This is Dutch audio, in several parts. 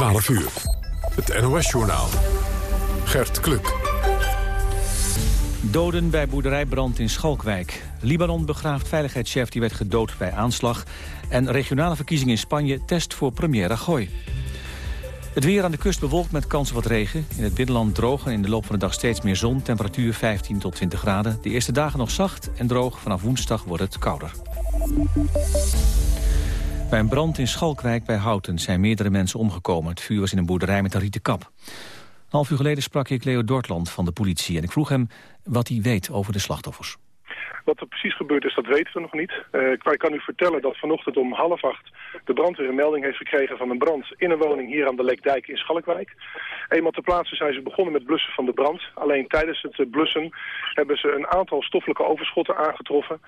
12 uur. Het NOS-journaal. Gert Kluk. Doden bij boerderijbrand in Schalkwijk. Libanon begraaft veiligheidschef die werd gedood bij aanslag. En regionale verkiezingen in Spanje test voor premier Rajoy. Het weer aan de kust bewolkt met kans op wat regen. In het binnenland droog en in de loop van de dag steeds meer zon. Temperatuur 15 tot 20 graden. De eerste dagen nog zacht en droog. Vanaf woensdag wordt het kouder. Bij een brand in Schalkwijk bij Houten zijn meerdere mensen omgekomen. Het vuur was in een boerderij met een rieten kap. Een half uur geleden sprak ik Leo Dortland van de politie... en ik vroeg hem wat hij weet over de slachtoffers. Wat er precies gebeurd is, dat weten we nog niet. Uh, ik kan u vertellen dat vanochtend om half acht de brandweer een melding heeft gekregen van een brand in een woning hier aan de Lekdijk in Schalkwijk. Eenmaal ter plaatse zijn ze begonnen met blussen van de brand. Alleen tijdens het eh, blussen hebben ze een aantal stoffelijke overschotten aangetroffen.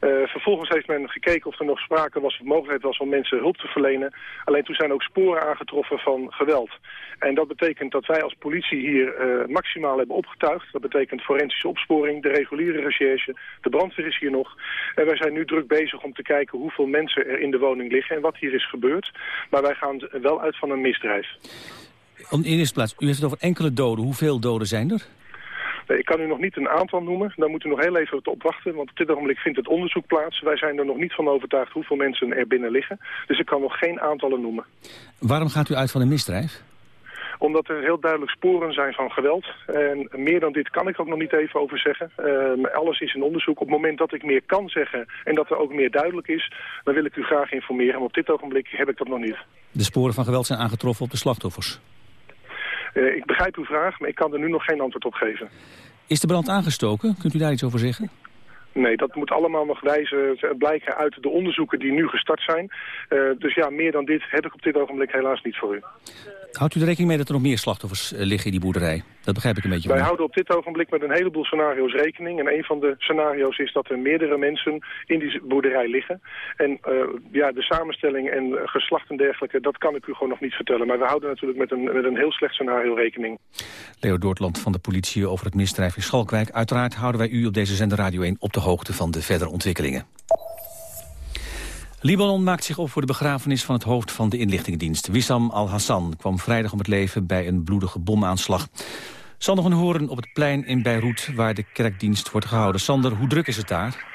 Uh, vervolgens heeft men gekeken of er nog sprake was of mogelijkheid was om mensen hulp te verlenen. Alleen toen zijn ook sporen aangetroffen van geweld. En dat betekent dat wij als politie hier uh, maximaal hebben opgetuigd. Dat betekent forensische opsporing, de reguliere recherche, de brandweer is hier nog. En wij zijn nu druk bezig om te kijken hoeveel mensen er in de woning liggen en wat hier is gebeurd. Maar wij gaan wel uit van een misdrijf. In eerste plaats, u heeft het over enkele doden. Hoeveel doden zijn er? Ik kan u nog niet een aantal noemen. Daar moeten we nog heel even op wachten. Want op dit ogenblik vindt het onderzoek plaats. Wij zijn er nog niet van overtuigd hoeveel mensen er binnen liggen. Dus ik kan nog geen aantallen noemen. Waarom gaat u uit van een misdrijf? Omdat er heel duidelijk sporen zijn van geweld. En meer dan dit kan ik ook nog niet even over zeggen. Uh, alles is in onderzoek. Op het moment dat ik meer kan zeggen en dat er ook meer duidelijk is... dan wil ik u graag informeren. Maar op dit ogenblik heb ik dat nog niet. De sporen van geweld zijn aangetroffen op de slachtoffers? Uh, ik begrijp uw vraag, maar ik kan er nu nog geen antwoord op geven. Is de brand aangestoken? Kunt u daar iets over zeggen? Nee, dat moet allemaal nog wijzen, blijken uit de onderzoeken die nu gestart zijn. Uh, dus ja, meer dan dit heb ik op dit ogenblik helaas niet voor u. Houdt u er rekening mee dat er nog meer slachtoffers uh, liggen in die boerderij? Dat begrijp ik een beetje. Wij houden op dit ogenblik met een heleboel scenario's rekening. En een van de scenario's is dat er meerdere mensen in die boerderij liggen. En uh, ja, de samenstelling en geslacht en dergelijke, dat kan ik u gewoon nog niet vertellen. Maar we houden natuurlijk met een, met een heel slecht scenario rekening. Leo Doortland van de politie over het misdrijf in Schalkwijk. Uiteraard houden wij u op deze zender Radio 1 op de hoogte van de verdere ontwikkelingen. Libanon maakt zich op voor de begrafenis van het hoofd van de inlichtingendienst. Wissam al-Hassan kwam vrijdag om het leven bij een bloedige bomaanslag. Sander van Horen op het plein in Beirut waar de kerkdienst wordt gehouden. Sander, hoe druk is het daar?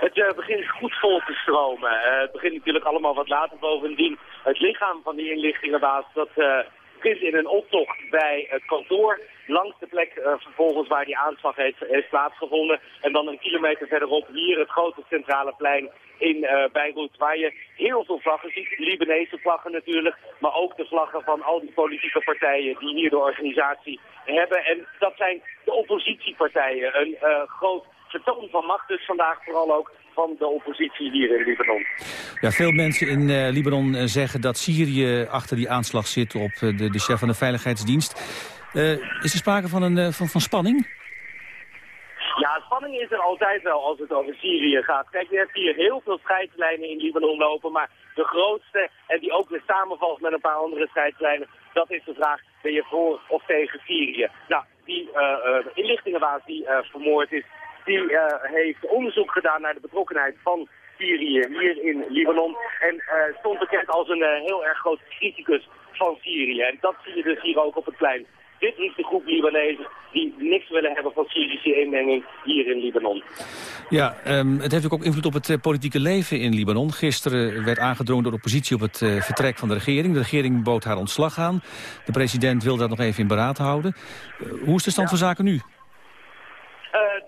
Het uh, begint goed vol te stromen. Uh, het begint natuurlijk allemaal wat later bovendien. Het lichaam van die inlichtingenbaas dat, uh, begint in een optocht bij het kantoor langs de plek uh, vervolgens waar die aanslag heeft, plaatsgevonden. En dan een kilometer verderop hier het grote centrale plein in uh, Beirut, waar je heel veel vlaggen ziet. Libanese vlaggen natuurlijk, maar ook de vlaggen van al die politieke partijen die hier de organisatie hebben. En dat zijn de oppositiepartijen. Een uh, groot vertoon van macht dus vandaag vooral ook van de oppositie hier in Libanon. Ja, veel mensen in uh, Libanon uh, zeggen dat Syrië achter die aanslag zit op uh, de, de chef van de Veiligheidsdienst. is er sprake van, een, van, van spanning? Ja, spanning is er altijd wel als het over Syrië gaat. Kijk, je hebt hier heel veel scheidslijnen in Libanon lopen, maar de grootste, en die ook weer samenvalt met een paar andere scheidslijnen, dat is de vraag, ben je voor of tegen Syrië? Nou, die inlichtingenbaas die vermoord is, die uh, heeft onderzoek gedaan naar de betrokkenheid van Syrië hier in Libanon. En uh, stond bekend als een uh, heel erg groot criticus van Syrië. En dat zie je dus hier ook op het plein. Dit is de groep Libanezen die niks willen hebben van Syrische inmenging hier in Libanon. Ja, um, het heeft ook invloed op het uh, politieke leven in Libanon. Gisteren werd aangedrongen door de oppositie op het uh, vertrek van de regering. De regering bood haar ontslag aan. De president wil dat nog even in beraad houden. Uh, hoe is de stand ja. van zaken nu?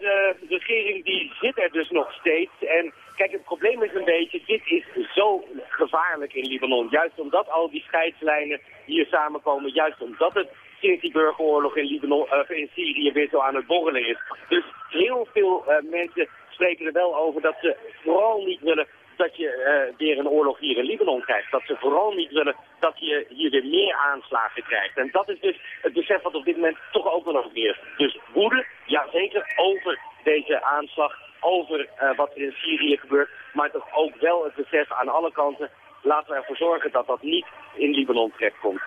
De regering die zit er dus nog steeds. En kijk, het probleem is een beetje, dit is zo gevaarlijk in Libanon. Juist omdat al die scheidslijnen hier samenkomen, juist omdat het sinds die burgeroorlog in, Libanon, uh, in Syrië weer zo aan het borrelen is. Dus heel veel uh, mensen spreken er wel over dat ze vooral niet willen dat je uh, weer een oorlog hier in Libanon krijgt. Dat ze vooral niet willen dat je hier weer meer aanslagen krijgt. En dat is dus het besef wat op dit moment toch ook wel nog meer. Dus woede, ja zeker, over deze aanslag, over uh, wat er in Syrië gebeurt. Maar toch ook wel het besef aan alle kanten, laten we ervoor zorgen dat dat niet in Libanon terechtkomt.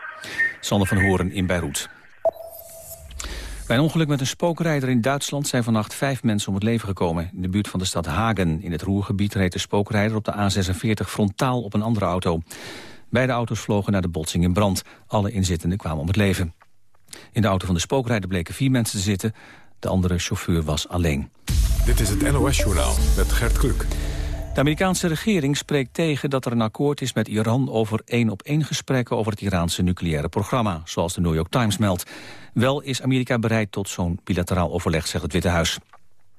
Sander van Horen in Beirut. Bij een ongeluk met een spookrijder in Duitsland zijn vannacht vijf mensen om het leven gekomen. In de buurt van de stad Hagen in het Roergebied reed de spookrijder op de A46 frontaal op een andere auto. Beide auto's vlogen naar de botsing in brand. Alle inzittenden kwamen om het leven. In de auto van de spookrijder bleken vier mensen te zitten. De andere chauffeur was alleen. Dit is het NOS-journaal met Gert Kluk. De Amerikaanse regering spreekt tegen dat er een akkoord is met Iran over één-op-één gesprekken over het Iraanse nucleaire programma, zoals de New York Times meldt. Wel is Amerika bereid tot zo'n bilateraal overleg, zegt het Witte Huis.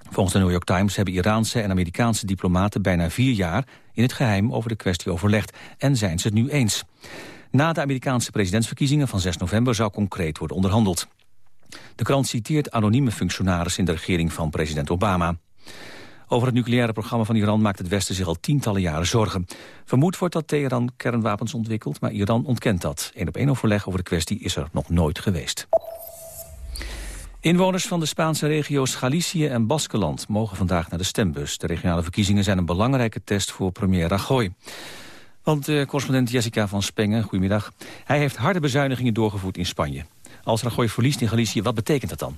Volgens de New York Times hebben Iraanse en Amerikaanse diplomaten bijna vier jaar in het geheim over de kwestie overlegd en zijn ze het nu eens. Na de Amerikaanse presidentsverkiezingen van 6 november zou concreet worden onderhandeld. De krant citeert anonieme functionarissen in de regering van president Obama. Over het nucleaire programma van Iran maakt het Westen zich al tientallen jaren zorgen. Vermoed wordt dat Teheran kernwapens ontwikkelt, maar Iran ontkent dat. Een op één overleg over de kwestie is er nog nooit geweest. Inwoners van de Spaanse regio's Galicië en Baskeland mogen vandaag naar de stembus. De regionale verkiezingen zijn een belangrijke test voor premier Rajoy. Want uh, correspondent Jessica van Spengen, goedemiddag. Hij heeft harde bezuinigingen doorgevoerd in Spanje. Als Rajoy verliest in Galicië, wat betekent dat dan?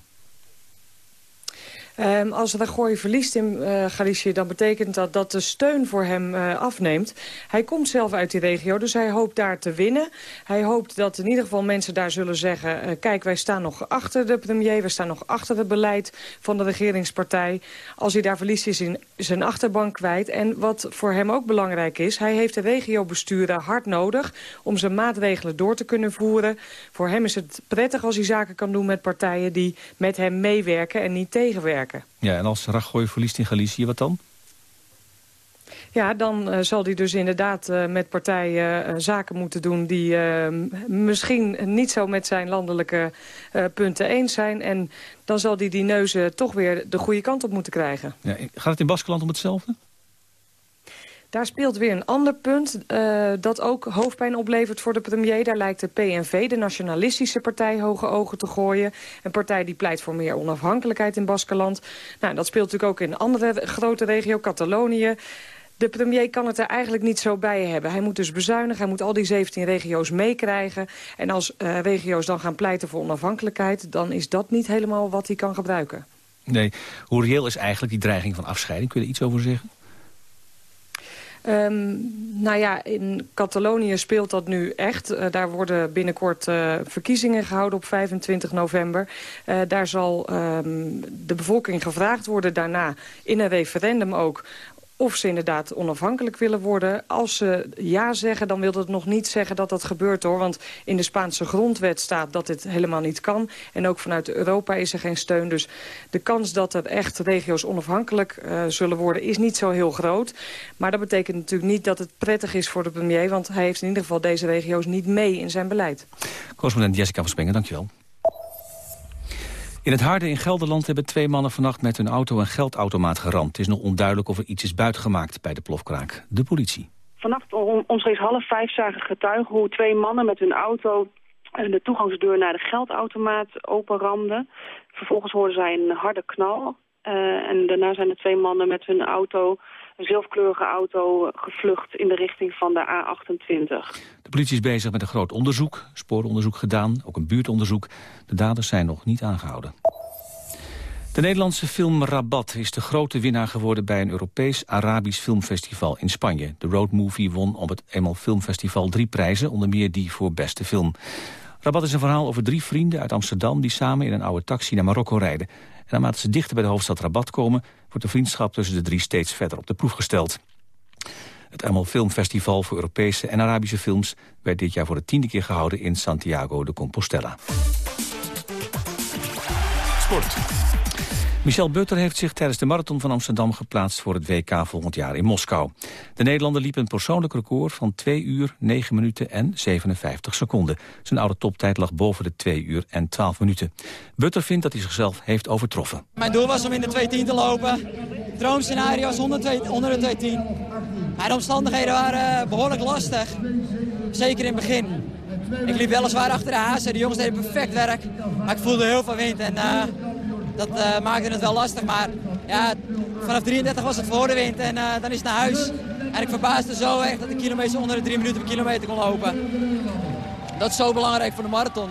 Um, als Rajoy verliest in uh, Galicië, dan betekent dat dat de steun voor hem uh, afneemt. Hij komt zelf uit die regio, dus hij hoopt daar te winnen. Hij hoopt dat in ieder geval mensen daar zullen zeggen... Uh, kijk, wij staan nog achter de premier, wij staan nog achter het beleid van de regeringspartij. Als hij daar verliest, is hij zijn achterbank kwijt. En wat voor hem ook belangrijk is, hij heeft de regiobesturen hard nodig... om zijn maatregelen door te kunnen voeren. Voor hem is het prettig als hij zaken kan doen met partijen die met hem meewerken en niet tegenwerken. Ja, en als Rajoy verliest in Galicië, wat dan? Ja, dan uh, zal hij dus inderdaad uh, met partijen uh, zaken moeten doen... die misschien niet zo met zijn landelijke punten eens zijn. En dan zal hij die neuzen toch weer de goede kant op moeten krijgen. Ja, gaat het in Baskeland om hetzelfde? Daar speelt weer een ander punt uh, dat ook hoofdpijn oplevert voor de premier. Daar lijkt de PNV, de nationalistische partij, hoge ogen te gooien. Een partij die pleit voor meer onafhankelijkheid in Baskeland. Nou, dat speelt natuurlijk ook in een andere grote regio, Catalonië. De premier kan het er eigenlijk niet zo bij hebben. Hij moet dus bezuinigen, hij moet al die 17 regio's meekrijgen. En als uh, regio's dan gaan pleiten voor onafhankelijkheid... dan is dat niet helemaal wat hij kan gebruiken. Nee, hoe reëel is eigenlijk die dreiging van afscheiding? Kun je er iets over zeggen? Um, nou ja, in Catalonië speelt dat nu echt. Uh, daar worden binnenkort uh, verkiezingen gehouden op 25 november. Uh, daar zal um, de bevolking gevraagd worden daarna in een referendum ook of ze inderdaad onafhankelijk willen worden. Als ze ja zeggen, dan wil dat nog niet zeggen dat dat gebeurt hoor. Want in de Spaanse grondwet staat dat dit helemaal niet kan. En ook vanuit Europa is er geen steun. Dus de kans dat er echt regio's onafhankelijk uh, zullen worden is niet zo heel groot. Maar dat betekent natuurlijk niet dat het prettig is voor de premier. Want hij heeft in ieder geval deze regio's niet mee in zijn beleid. Correspondent Jessica van Spengen, dankjewel. In het Harde in Gelderland hebben twee mannen vannacht met hun auto een geldautomaat geramd. Het is nog onduidelijk of er iets is buitgemaakt bij de plofkraak. De politie. Vannacht om omstreeks half vijf zagen getuigen hoe twee mannen met hun auto de toegangsdeur naar de geldautomaat openramden. Vervolgens hoorden zij een harde knal. Uh, en daarna zijn er twee mannen met hun auto, een zilverkleurige auto, gevlucht in de richting van de A28. De politie is bezig met een groot onderzoek, spooronderzoek gedaan, ook een buurtonderzoek. De daders zijn nog niet aangehouden. De Nederlandse film Rabat is de grote winnaar geworden bij een Europees Arabisch filmfestival in Spanje. De roadmovie won op het Emel Filmfestival drie prijzen, onder meer die voor beste film. Rabat is een verhaal over drie vrienden uit Amsterdam die samen in een oude taxi naar Marokko rijden. En naarmate ze dichter bij de hoofdstad Rabat komen, wordt de vriendschap tussen de drie steeds verder op de proef gesteld. Het Emel Filmfestival voor Europese en Arabische films werd dit jaar voor de tiende keer gehouden in Santiago de Compostela. Sport. Michel Butter heeft zich tijdens de Marathon van Amsterdam geplaatst voor het WK volgend jaar in Moskou. De Nederlander liep een persoonlijk record van 2 uur, 9 minuten en 57 seconden. Zijn oude toptijd lag boven de 2 uur en 12 minuten. Butter vindt dat hij zichzelf heeft overtroffen. Mijn doel was om in de 2.10 te lopen. Droomscenario was onder de 2.10. Maar de omstandigheden waren behoorlijk lastig. Zeker in het begin. Ik liep weliswaar achter de hazen. De jongens deden perfect werk. Maar ik voelde heel veel wind. En, uh, dat uh, maakte het wel lastig, maar ja, vanaf 33 was het voor de wind en uh, dan is het naar huis. En ik verbaasde zo echt dat ik kilometers onder de 3 minuten per kilometer kon lopen. Dat is zo belangrijk voor de marathon.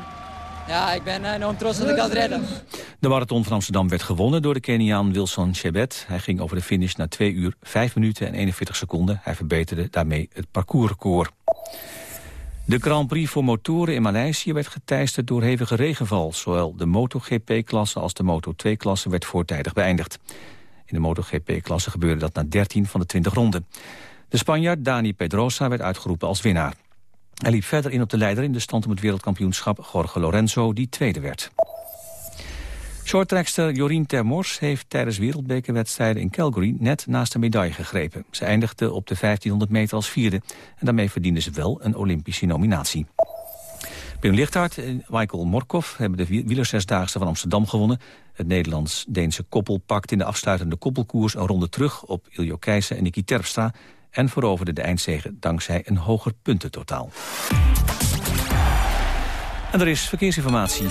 Ja, ik ben enorm trots dat ik dat redde. De marathon van Amsterdam werd gewonnen door de Keniaan Wilson Chebet. Hij ging over de finish na 2 uur 5 minuten en 41 seconden. Hij verbeterde daarmee het parcoursrecord. De Grand Prix voor motoren in Maleisië werd geteisterd door hevige regenval. Zowel de MotoGP-klasse als de Moto2-klasse werd voortijdig beëindigd. In de MotoGP-klasse gebeurde dat na 13 van de 20 ronden. De Spanjaard Dani Pedrosa werd uitgeroepen als winnaar. Hij liep verder in op de leider in de stand om het wereldkampioenschap Jorge Lorenzo, die tweede werd. Shorttrackster Jorien Termors heeft tijdens wereldbekerwedstrijden in Calgary net naast de medaille gegrepen. Ze eindigde op de 1500 meter als vierde en daarmee verdiende ze wel een Olympische nominatie. Pim Lichthart en Michael Morkov hebben de wielerzesdaagse van Amsterdam gewonnen. Het Nederlands-Deense koppel pakt in de afsluitende koppelkoers een ronde terug op Iljo Keijsen en Nicky Terpstra en veroverde de eindzege dankzij een hoger puntentotaal. En er is verkeersinformatie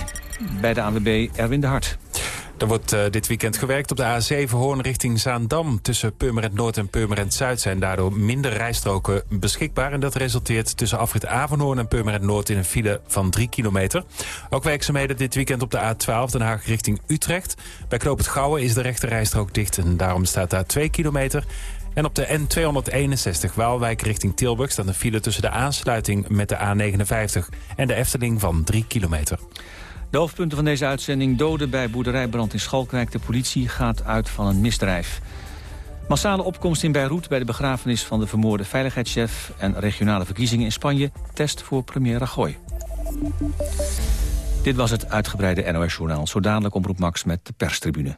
bij de ANWB Erwin de Hart. Er wordt uh, dit weekend gewerkt op de A7 Hoorn richting Zaandam. Tussen Purmerend Noord en Purmerend Zuid zijn daardoor minder rijstroken beschikbaar. En dat resulteert tussen afrit Avanhoorn en Purmerend Noord in een file van 3 kilometer. Ook werkzaamheden dit weekend op de A12 Den Haag richting Utrecht. Bij Knoop het Gouwen is de rechte rijstrook dicht en daarom staat daar 2 kilometer. En op de N261 Waalwijk richting Tilburg staat een file tussen de aansluiting met de A59 en de Efteling van 3 kilometer. De hoofdpunten van deze uitzending doden bij boerderijbrand in Schalkwijk. De politie gaat uit van een misdrijf. Massale opkomst in Beirut bij de begrafenis van de vermoorde veiligheidschef... en regionale verkiezingen in Spanje. Test voor premier Rajoy. Dit was het uitgebreide NOS-journaal. Zo dadelijk omroep Max met de perstribune.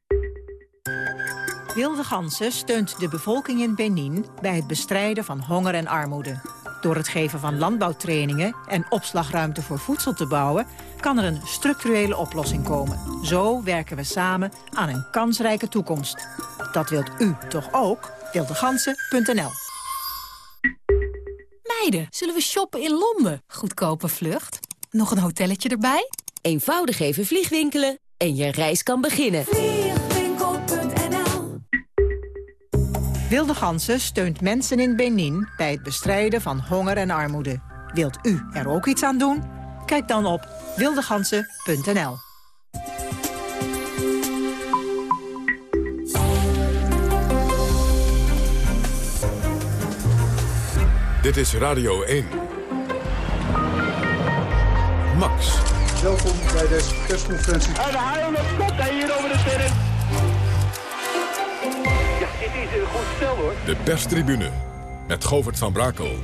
Wilde Gansen steunt de bevolking in Benin... bij het bestrijden van honger en armoede. Door het geven van landbouwtrainingen en opslagruimte voor voedsel te bouwen... kan er een structurele oplossing komen. Zo werken we samen aan een kansrijke toekomst. Dat wilt u toch ook? Wildegansen.nl Meiden, zullen we shoppen in Londen? Goedkope vlucht. Nog een hotelletje erbij? Eenvoudig even vliegwinkelen en je reis kan beginnen. Wilde Gansen steunt mensen in Benin bij het bestrijden van honger en armoede. Wilt u er ook iets aan doen? Kijk dan op wildegansen.nl. Dit is Radio 1. Max. Welkom bij deze persconferentie. En de haal op hier over de terrein. Is een goed hoor. De perstribune met Govert van Brakel.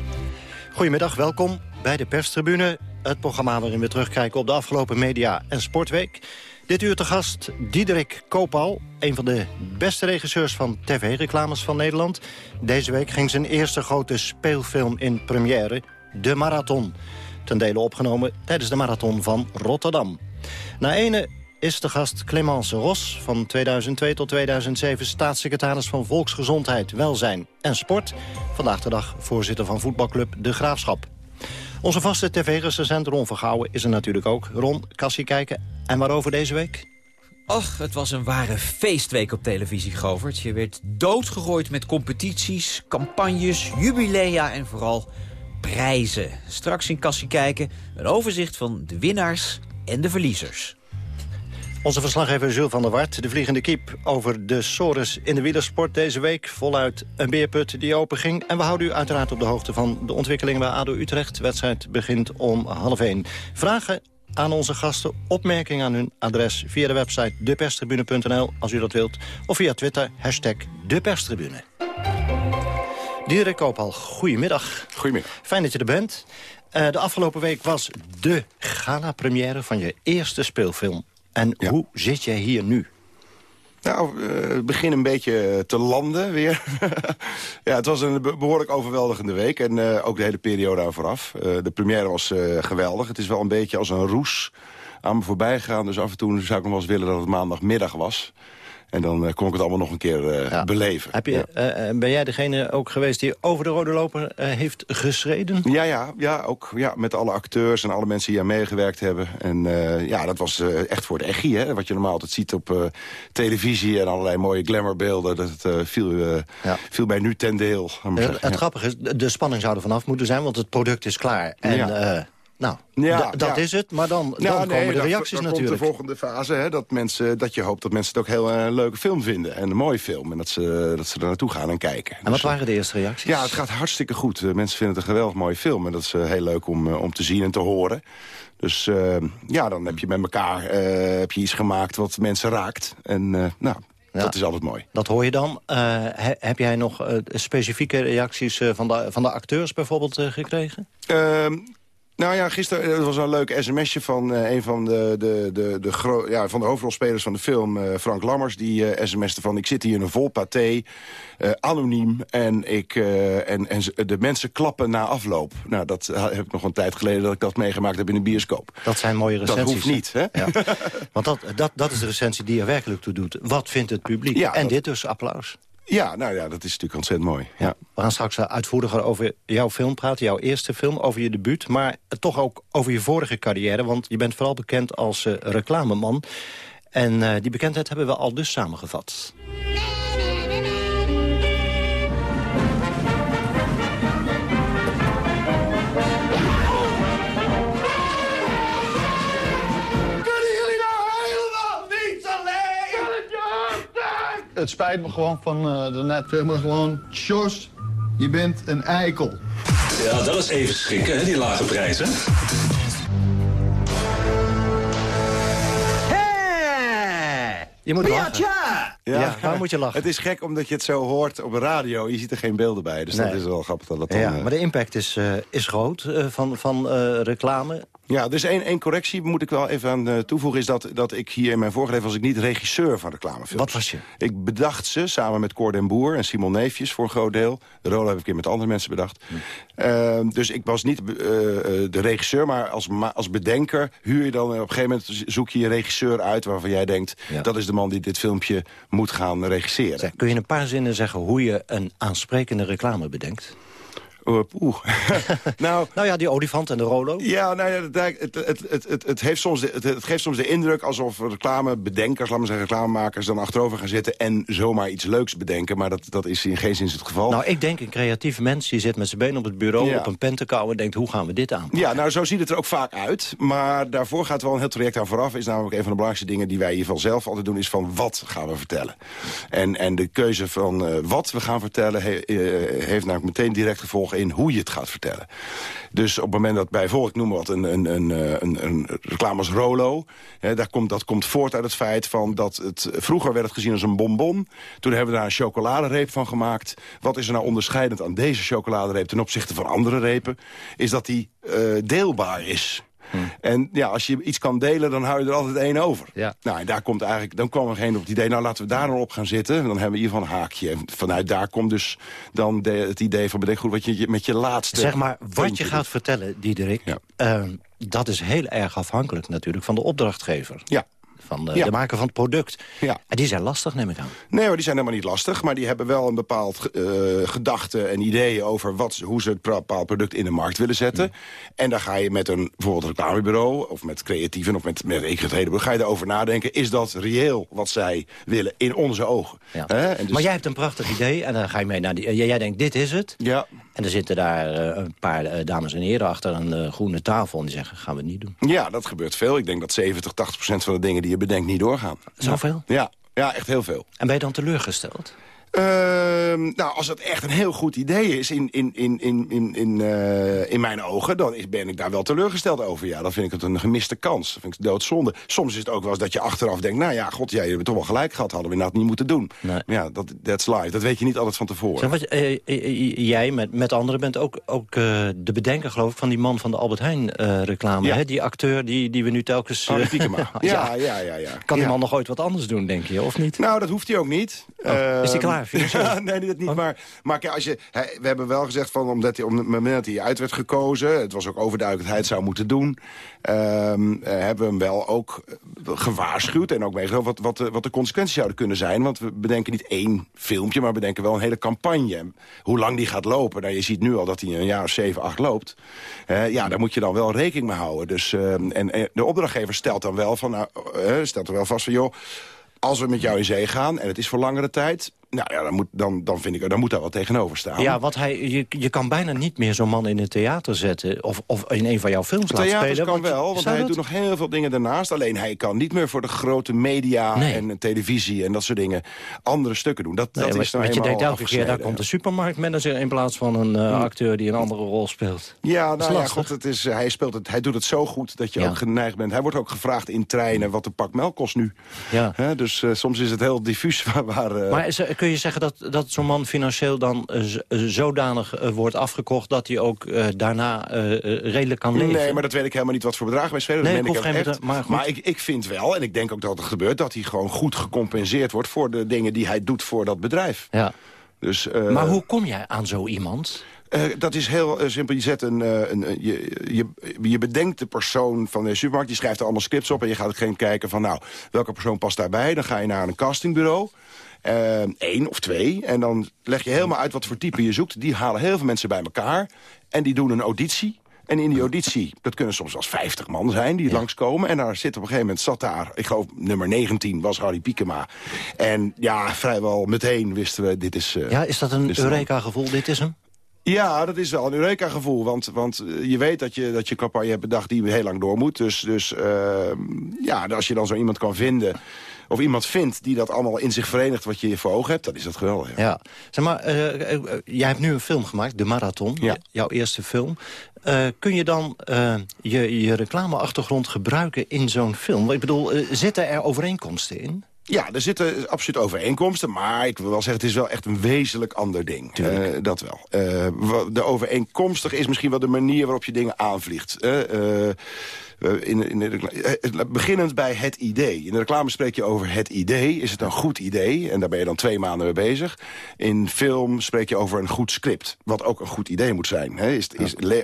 Goedemiddag, welkom bij de perstribune. Het programma waarin we terugkijken op de afgelopen media- en sportweek. Dit uur te gast Diederik Koopal, een van de beste regisseurs van tv-reclames van Nederland. Deze week ging zijn eerste grote speelfilm in première, De Marathon. Ten dele opgenomen tijdens de Marathon van Rotterdam. Na ene is de gast Clemence Ros, van 2002 tot 2007 staatssecretaris van Volksgezondheid, Welzijn en Sport. Vandaag de dag voorzitter van voetbalclub De Graafschap. Onze vaste tv-recensent Ron Vergouwen is er natuurlijk ook. Ron, kassie kijken. En waarover deze week? Och, het was een ware feestweek op televisie, Govert. Je werd doodgegooid met competities, campagnes, jubilea en vooral prijzen. Straks in kassie kijken een overzicht van de winnaars en de verliezers. Onze verslaggever Jules van der Wart, de vliegende kiep over de sores in de wielersport deze week. Voluit een beerput die open ging. En we houden u uiteraard op de hoogte van de ontwikkelingen bij ADO Utrecht. De wedstrijd begint om half één. Vragen aan onze gasten, opmerkingen aan hun adres via de website deperstribune.nl als u dat wilt. Of via Twitter, hashtag deperstribune. Diederik Koophal, goedemiddag. Goedemiddag. Fijn dat je er bent. Uh, de afgelopen week was de gala-première van je eerste speelfilm En hoe zit jij hier nu? Nou, uh, het begin een beetje te landen weer. ja, het was een behoorlijk overweldigende week. En uh, ook de hele periode aan vooraf. Uh, de première was geweldig. Het is wel een beetje als een roes aan me voorbij gegaan. Dus af en toe zou ik nog wel eens willen dat het maandagmiddag was. En dan uh, kon ik het allemaal nog een keer uh, beleven. Heb je, ja. uh, ben jij degene ook geweest die over de rode loper heeft geschreden? Ja, ja, ja, ook ja, met alle acteurs en alle mensen die aan meegewerkt hebben. En ja, dat was echt voor de egie, hè, wat je normaal altijd ziet op televisie... en allerlei mooie glamourbeelden. Dat viel, ja. viel mij nu ten deel. Het, het grappige is, de spanning zou er vanaf moeten zijn, want het product is klaar. En nou, ja, dat is het, maar dan, dan komen de reacties dan, dan natuurlijk. komt de volgende fase, hè, dat, mensen, dat je hoopt dat mensen het ook heel een leuke film vinden. En een mooie film. En dat ze, dat ze er naartoe gaan en kijken. En wat dus, waren de eerste reacties? Ja, het gaat hartstikke goed. mensen vinden het een geweldig mooie film. En dat is heel leuk om, om te zien en te horen. Dus uh, ja, dan heb je met elkaar uh, heb je iets gemaakt wat mensen raakt. En uh, nou, ja, dat is altijd mooi. Dat hoor je dan. He, heb jij nog specifieke reacties van, de, van de acteurs bijvoorbeeld gekregen? Nou ja, gisteren er was een leuk sms'je van uh, een van de, de, de, de, ja, van de hoofdrolspelers van de film, uh, Frank Lammers. Die uh, sms'te van, ik zit hier in een vol paté, anoniem, en, ik, en, en de mensen klappen na afloop. Nou, dat heb ik nog een tijd geleden dat ik dat meegemaakt heb in een bioscoop. Dat zijn mooie recensies. Dat hoeft niet, hè? Ja. Want dat, dat, dat is de recensie die er werkelijk toe doet. Wat vindt het publiek? Ja, en dat... dit dus applaus. Ja, nou ja, dat is natuurlijk ontzettend mooi. Ja. We gaan straks uitvoeriger over jouw film praten, jouw eerste film, over je debuut. Maar toch ook over je vorige carrière, want je bent vooral bekend als uh, reclameman. En uh, die bekendheid hebben we al dus samengevat. Het spijt me gewoon van uh, de net filmen gewoon... Jos, je bent een eikel. Ja, dat is even schrikken, hè, die lage prijzen. Je moet lachen. Ja, ja, waar moet je lachen? Het is gek omdat je het zo hoort op de radio. Je ziet er geen beelden bij. Dus Nee. dat is wel grappig dat dat dan... Ja, eh, maar de impact is, eh, is groot eh, van, van eh, reclame. Ja, dus één, één correctie moet ik wel even aan eh, toevoegen... is dat, dat ik hier in mijn vorige leven was ik niet regisseur van reclamefilms. Wat was je? Ik bedacht ze samen met Cor den Boer en Simon Neefjes voor een groot deel. De rol heb ik een keer met andere mensen bedacht. Hm. Eh, dus ik was niet eh, eh, de regisseur, maar als, als bedenker... huur je dan op een gegeven moment zoek je een regisseur uit... waarvan jij denkt, Ja. dat is de man die dit filmpje moet gaan regisseren. Kun je een paar zinnen zeggen hoe je een aansprekende reclame bedenkt? Poeh. nou, nou ja, die olifant en de rolo. Ja, nou ja, het, het, het, het, het, heeft soms de, het, het geeft soms de indruk alsof reclamebedenkers, laten we zeggen reclamemakers, dan achterover gaan zitten en zomaar iets leuks bedenken. Maar dat, dat is in geen zin het geval. Nou, ik denk een creatief mens die zit met zijn been op het bureau, Ja. op een pen te kauwen en denkt, hoe gaan we dit aan? Ja, nou zo ziet het er ook vaak uit. Maar daarvoor gaat wel een heel traject aan vooraf. Is namelijk een van de belangrijkste dingen die wij in ieder geval zelf altijd doen... is van wat gaan we vertellen. En, en de keuze van eh, wat we gaan vertellen... he- eh, heeft namelijk meteen direct gevolgen in hoe je het gaat vertellen. Dus op het moment dat bijvoorbeeld, ik noem wat, een, een, een, eh, een, een reclame als Rolo... Hè, daar komt, dat komt voort uit het feit van dat het... Vroeger werd het gezien als een bonbon. Toen hebben we daar een chocoladereep van gemaakt. Wat is er nou onderscheidend aan deze chocoladereep... ten opzichte van andere repen? Is dat die eh, deelbaar is. En ja, als je iets kan delen, dan hou je er altijd één over. Ja. Nou, en daar komt eigenlijk, dan kwam er geen op het idee... nou, laten we daar dan op gaan zitten. En dan hebben we in ieder geval een haakje. En vanuit daar komt dus dan de- het idee van... bedenk goed wat je met je laatste... Zeg maar, wat je gaat doet. vertellen, Diederik... ehm, dat is heel erg afhankelijk natuurlijk van de opdrachtgever. Ja. Van de, Ja. de maker van het product. Ja. En die zijn lastig, neem ik aan. Nee hoor, die zijn helemaal niet lastig. Maar die hebben wel een bepaald eh gedachte en ideeën over wat, hoe ze het bepaald product in de markt willen zetten. En daar ga je met een bijvoorbeeld reclamebureau of met creatieven of met, met recruitheden, ga je erover nadenken. Is dat reëel wat zij willen in onze ogen? En dus- Maar jij hebt een prachtig idee en dan ga je mee naar die... jij denkt, dit is het. Ja. En er zitten daar eh, een paar eh, dames en heren achter een groene tafel... en die zeggen, gaan we het niet doen. Ja, dat gebeurt veel. Ik denk dat 70, 80 procent van de dingen die je bedenkt niet doorgaan. Zoveel? Ja, ja echt heel veel. En ben je dan teleurgesteld? Ehm, nou, als het echt een heel goed idee is in, in, in, in, in, in, eh, in mijn ogen... dan is, ben ik daar wel teleurgesteld over. Ja, dan vind ik het een gemiste kans. Dat vind ik doodzonde. Soms is het ook wel eens dat je achteraf denkt... nou ja, god, jij hebt toch wel gelijk gehad. Hadden we dat niet moeten doen. Maar ja, dat, that's life. Dat weet je niet altijd van tevoren. Zeg, wat, eh, eh, eh, jij met, met anderen bent ook, ook de bedenker, geloof ik... van die man van de Albert Heijn eh, reclame. Ja. Hè? Die acteur die, die we nu telkens... Piekema. ja, ja, ja, ja. Kan die man nog ooit wat anders doen, denk je, of niet? Nou, dat hoeft hij ook niet. Oh, is hij Ehm, klaar, nee, dat niet. Maar, maar kijk, als je, hij- we hebben wel gezegd van, omdat hij, op het moment dat hij uit werd gekozen... het was ook overduidelijk dat hij het zou moeten doen... ehm, eh, hebben we hem wel ook eh, gewaarschuwd en ook meegenomen wat, wat, de, wat de consequenties zouden kunnen zijn. Want we bedenken niet één filmpje, maar we bedenken wel een hele campagne. Hoe lang die gaat lopen. Nou, je ziet nu al dat hij een jaar of zeven, acht loopt. Eh, ja, daar moet je dan wel rekening mee houden. Dus, en, en de opdrachtgever stelt dan wel, van, nou, eh, stelt er wel vast van... joh, als we met jou in zee gaan en het is voor langere tijd... nou ja, dan moet, dan, dan vind ik, dan moet daar wat tegenover staan. Ja, want hij, je, je kan bijna niet meer zo'n man in het theater zetten... of, of in een van jouw films laten Theaters spelen. kan wel, want hij dat? doet nog heel veel dingen daarnaast. Alleen hij kan niet meer voor de grote media Nee. en televisie en dat soort dingen andere stukken doen. Dat, Nee, dat maar- is nou je denkt elke keer, daar komt de supermarktmanager... in plaats van een eh, acteur die een andere rol speelt. Ja, nou ja, god, het is, hij, speelt het, hij doet het zo goed dat je Ja. ook geneigd bent. Hij wordt ook gevraagd in treinen wat een pak melk kost nu. Ja. Dus eh, soms is het heel diffuus waar... waar eh, Maar is kun je zeggen dat, dat zo'n man financieel dan eh, eh, zodanig eh, wordt afgekocht... dat hij ook daarna redelijk kan leven? Nee, maar dat weet ik helemaal niet wat voor bedragen wij spelen. Nee, dat ik geen echt. maar ik, ik vind wel, en ik denk ook dat het gebeurt... dat hij gewoon goed gecompenseerd wordt voor de dingen die hij doet voor dat bedrijf. Ja. Dus, maar hoe kom jij aan zo iemand? Dat is heel simpel. Je, zet een, een, een- je, je, je bedenkt de persoon van de supermarkt. Die schrijft er allemaal scripts op. En je gaat geen kijken van, nou, welke persoon past daarbij. Dan ga je naar een castingbureau. Eén of twee. En dan leg je helemaal uit wat voor type je zoekt. Die halen heel veel mensen bij elkaar. En die doen een auditie. En in die auditie, dat kunnen soms wel eens 50 man zijn die langskomen. En daar zit op een gegeven moment, zat daar, ik geloof nummer 19 was Harry Piekema. En ja, vrijwel meteen wisten we, dit is... eh, Ja, is dat een. Eureka-gevoel? Dit is hem? Ja, dat is wel een Eureka-gevoel. Want, want eh, je weet dat je, dat je campagne hebt bedacht die heel lang door moet. Dus, dus ehm, ja, als je dan zo iemand kan vinden... of iemand vindt die dat allemaal in zich verenigt wat je voor ogen hebt... dan is dat geweldig. Ja. Ja. Zeg maar, eh, eh, eh, jij hebt nu een film gemaakt, De Marathon. Ja. Jouw eerste film. Kun je dan je, je reclameachtergrond gebruiken in zo'n film? Ik bedoel, zitten er overeenkomsten in? Ja, er zitten absoluut overeenkomsten. Maar ik wil wel zeggen, het is wel echt een wezenlijk ander ding. Dat wel. De overeenkomstig is misschien wel de manier waarop je dingen aanvliegt. Eh, in, in de eh, beginnend bij het idee. In de reclame spreek je over het idee. Is het een goed idee? En daar ben je dan twee maanden mee bezig. In film spreek je over een goed script. Wat ook een goed idee moet zijn. Hè? Is,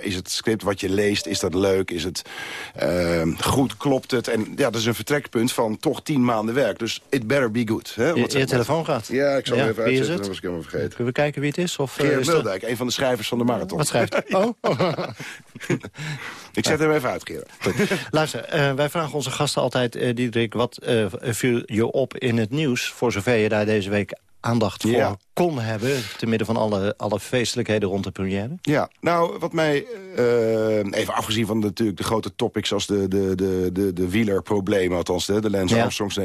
is, het script wat je leest, is dat leuk? Is het eh, goed? Klopt het? En ja, dat is een vertrekpunt van toch tien maanden werk. Dus it better be good. Hè? Je, Wat je zeg maar. telefoon gaat. Ja, ik zal even uitzetten. Dat was ik helemaal vergeten. Kunnen we kijken wie het is? Of, eh, is er- Muldijk, een van de schrijvers van de Marathon. Wat schrijft hij? Oh. ik zet hem even uit, Gerard. Luister, eh, wij vragen onze gasten altijd, eh Diederik... wat eh, viel je op in het nieuws... voor zover je daar deze week aandacht voor Ja. kon hebben... te midden van alle, alle feestelijkheden rond de première? Ja, nou, wat mij, even afgezien van natuurlijk de grote topics... als de, de, de, de, de wielerproblemen, althans de, de Lance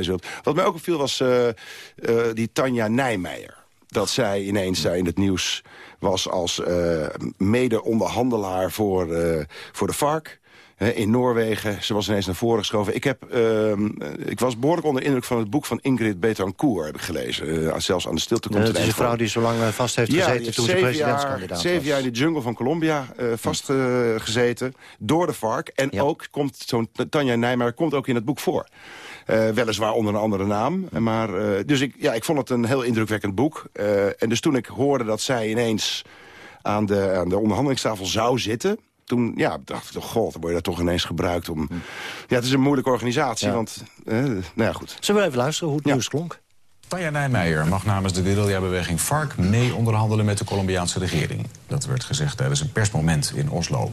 Ja. Wat mij ook opviel was die Tanja Nijmeijer. Dat zij ineens daar in het nieuws was als eh, mede-onderhandelaar voor, eh, voor de FARC... In Noorwegen. Ze was ineens naar voren geschoven. Ik, heb, ehm, ik was behoorlijk onder indruk van het boek van Ingrid Betancourt, heb ik gelezen. Eh, zelfs aan de stilte komt dat het is een vrouw die zo lang vast heeft Ja, gezeten... heeft toen ze presidentskandidaat jaar, zeven was. jaar in de jungle van Colombia eh, vastgezeten door de FARC. En ook komt zo'n Tanja Nijmeijer komt ook in het boek voor. Eh, weliswaar onder een andere naam. Maar, eh, dus ik, ja, ik vond het een heel indrukwekkend boek. Eh, en dus toen ik hoorde dat zij ineens aan de, aan de onderhandelingstafel zou zitten... Toen ja, dacht ik toch, god, dan word je dat toch ineens gebruikt om... Ja, het is een moeilijke organisatie, Ja. want... eh, nou ja, goed. Zullen we even luisteren hoe het nieuws klonk? Tanja Nijmeijer mag namens de guerrilla-beweging FARC mee onderhandelen met de Colombiaanse regering. Dat werd gezegd tijdens een persmoment in Oslo.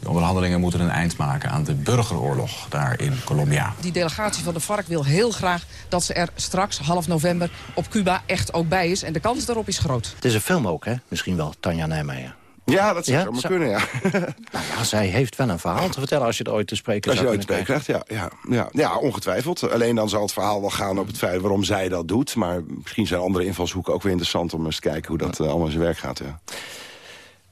De onderhandelingen moeten een eind maken aan de burgeroorlog daar in Colombia. Die delegatie van de FARC wil heel graag dat ze er straks, half november, op Cuba echt ook bij is. En de kans daarop is groot. Het is een film ook, hè? Misschien wel, Tanja Nijmeijer. Ja, dat zou Ja? Zou- kunnen, ja. Nou ja, zij heeft wel een verhaal te vertellen als je het ooit te spreken Als je zou ooit twee krijgt, ja, ja, ja. Ja, ongetwijfeld. Alleen dan zal het verhaal wel gaan op het feit waarom zij dat doet. Maar misschien zijn andere invalshoeken ook weer interessant... om eens te kijken hoe dat eh, allemaal in zijn werk gaat. Ja.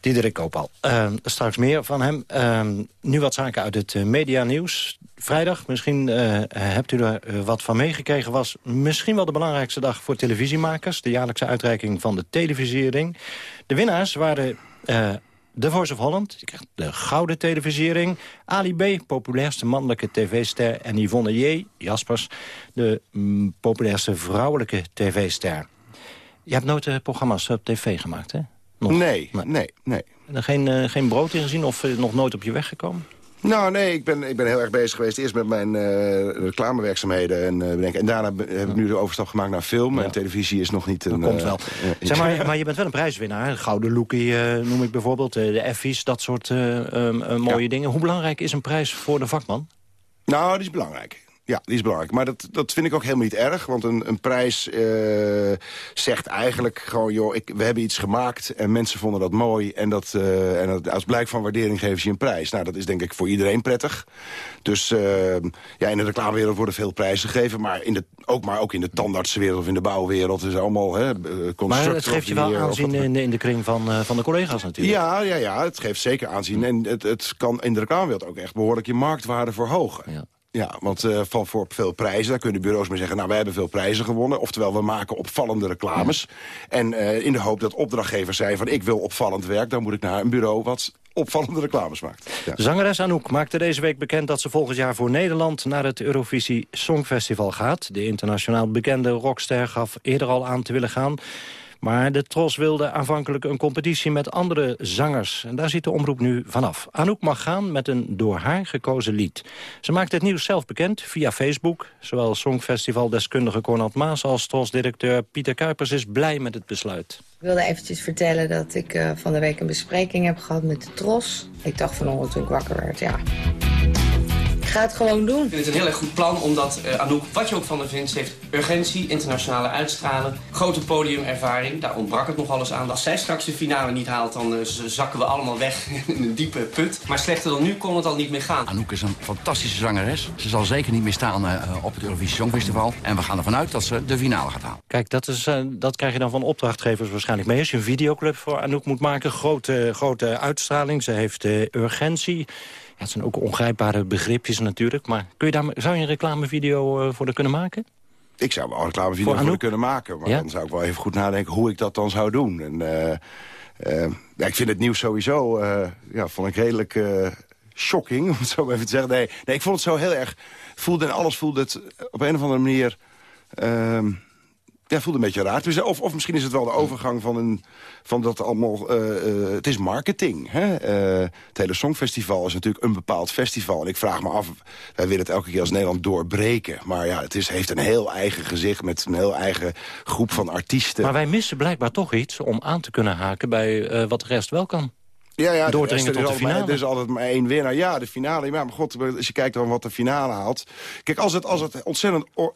Diederik Koopal. Ehm, straks meer van hem. Ehm, nu wat zaken uit het uh, medianieuws. Vrijdag, misschien eh, hebt u er eh, wat van meegekregen... was misschien wel de belangrijkste dag voor televisiemakers. De jaarlijkse uitreiking van de televisiering. De winnaars waren... eh The Voice of Holland, krijgt de gouden televisiering. Ali B, populairste mannelijke tv-ster. En Yvonne J, Jaspers, de mm, populairste vrouwelijke tv-ster. Je hebt nooit uh, programma's op tv gemaakt, hè? Nog? Nee, nee, nee. Er geen, uh, geen brood in gezien of uh, nog nooit op je weg gekomen? Nou, nee, ik ben, ik ben heel erg bezig geweest. Eerst met mijn uh, reclamewerkzaamheden. En, uh, en daarna heb ik nu de overstap gemaakt naar film. Ja. En televisie is nog niet een... Dat komt wel. zeg maar, maar je bent wel een prijswinnaar. Gouden Lookie noem ik bijvoorbeeld. de Effies, dat soort mooie ja. dingen. Hoe belangrijk is een prijs voor de vakman? Nou, die is belangrijk. Ja, die is belangrijk. Maar dat, dat vind ik ook helemaal niet erg. Want een, een prijs uh, zegt eigenlijk gewoon... joh, ik, we hebben iets gemaakt en mensen vonden dat mooi. En, dat, uh, en dat, als blijk van waardering geven ze je een prijs. Nou, dat is denk ik voor iedereen prettig. Dus uh, ja, in de reclamewereld worden veel prijzen gegeven. Maar, in de, ook, maar ook in de tandartsenwereld of in de bouwwereld. is allemaal hè, Maar het geeft je wel aanzien in de, in de kring van, van de collega's natuurlijk. Ja, ja, ja, het geeft zeker aanzien. En het, het kan in de reclamewereld ook echt behoorlijk je marktwaarde verhogen. Ja. Ja, want uh, van voor veel prijzen, daar kunnen bureaus mee zeggen... nou, wij hebben veel prijzen gewonnen. Oftewel, we maken opvallende reclames. En uh, in de hoop dat opdrachtgevers zijn van... ik wil opvallend werk, dan moet ik naar een bureau... wat opvallende reclames maakt. Ja. Zangeres Anouk maakte deze week bekend dat ze volgend jaar voor Nederland... naar het Eurovisie Songfestival gaat. De internationaal bekende rockster gaf eerder al aan te willen gaan... Maar de Tros wilde aanvankelijk een competitie met andere zangers. En daar ziet de omroep nu vanaf. Anouk mag gaan met een door haar gekozen lied. Ze maakt het nieuws zelf bekend via Facebook. Zowel Songfestival-deskundige Cornald Maas als Tros-directeur Pieter Kuipers is blij met het besluit. Ik wilde eventjes vertellen dat ik uh, van de week een bespreking heb gehad met de Tros. Ik dacht vanochtend toen ik wakker werd, ja... Ik ga het gewoon doen. Ik vind het een heel erg goed plan, omdat uh, Anouk, wat je ook van haar vindt... ze heeft urgentie, internationale uitstralen, grote podiumervaring. Daar ontbrak het nogal eens aan. Als zij straks de finale niet haalt, dan uh, zakken we allemaal weg in een diepe put. Maar slechter dan nu kon het al niet meer gaan. Anouk is een fantastische zangeres. Ze zal zeker niet meer staan uh, op het Eurovisie Songfestival. En we gaan ervan uit dat ze de finale gaat halen. Kijk, dat, is, dat krijg je dan van opdrachtgevers waarschijnlijk mee. Als je een videoclub voor Anouk moet maken, grote, grote uitstraling. Ze heeft urgentie. Ja, het zijn ook ongrijpbare begripjes natuurlijk. Maar kun je daar, zou je een reclamevideo uh, voor kunnen maken? Ik zou wel een reclamevideo voor, voor kunnen maken. Maar ja? dan zou ik wel even goed nadenken hoe ik dat dan zou doen. En, uh, uh, ja, ik vind het nieuws sowieso, ja, vond ik redelijk shocking, om het zo even te zeggen. Nee, nee, ik vond het zo heel erg, voelde en alles voelde het op een of andere manier... Ehm, ja, voelde een beetje raar. Of, of misschien is het wel de overgang van, een, van dat allemaal... Uh, uh, het is marketing. Hè? Uh, het hele Songfestival is natuurlijk een bepaald festival. En ik vraag me af, wij willen het elke keer als Nederland doorbreken. Maar ja, het is, heeft een heel eigen gezicht met een heel eigen groep van artiesten. Maar wij missen blijkbaar toch iets om aan te kunnen haken bij wat de rest wel kan. Ja, ja, doordringen tot de finale. Er is altijd maar één winnaar. Ja, de finale. Maar god, als je kijkt dan wat de finale haalt. Kijk, als het, als het ontzettend uh,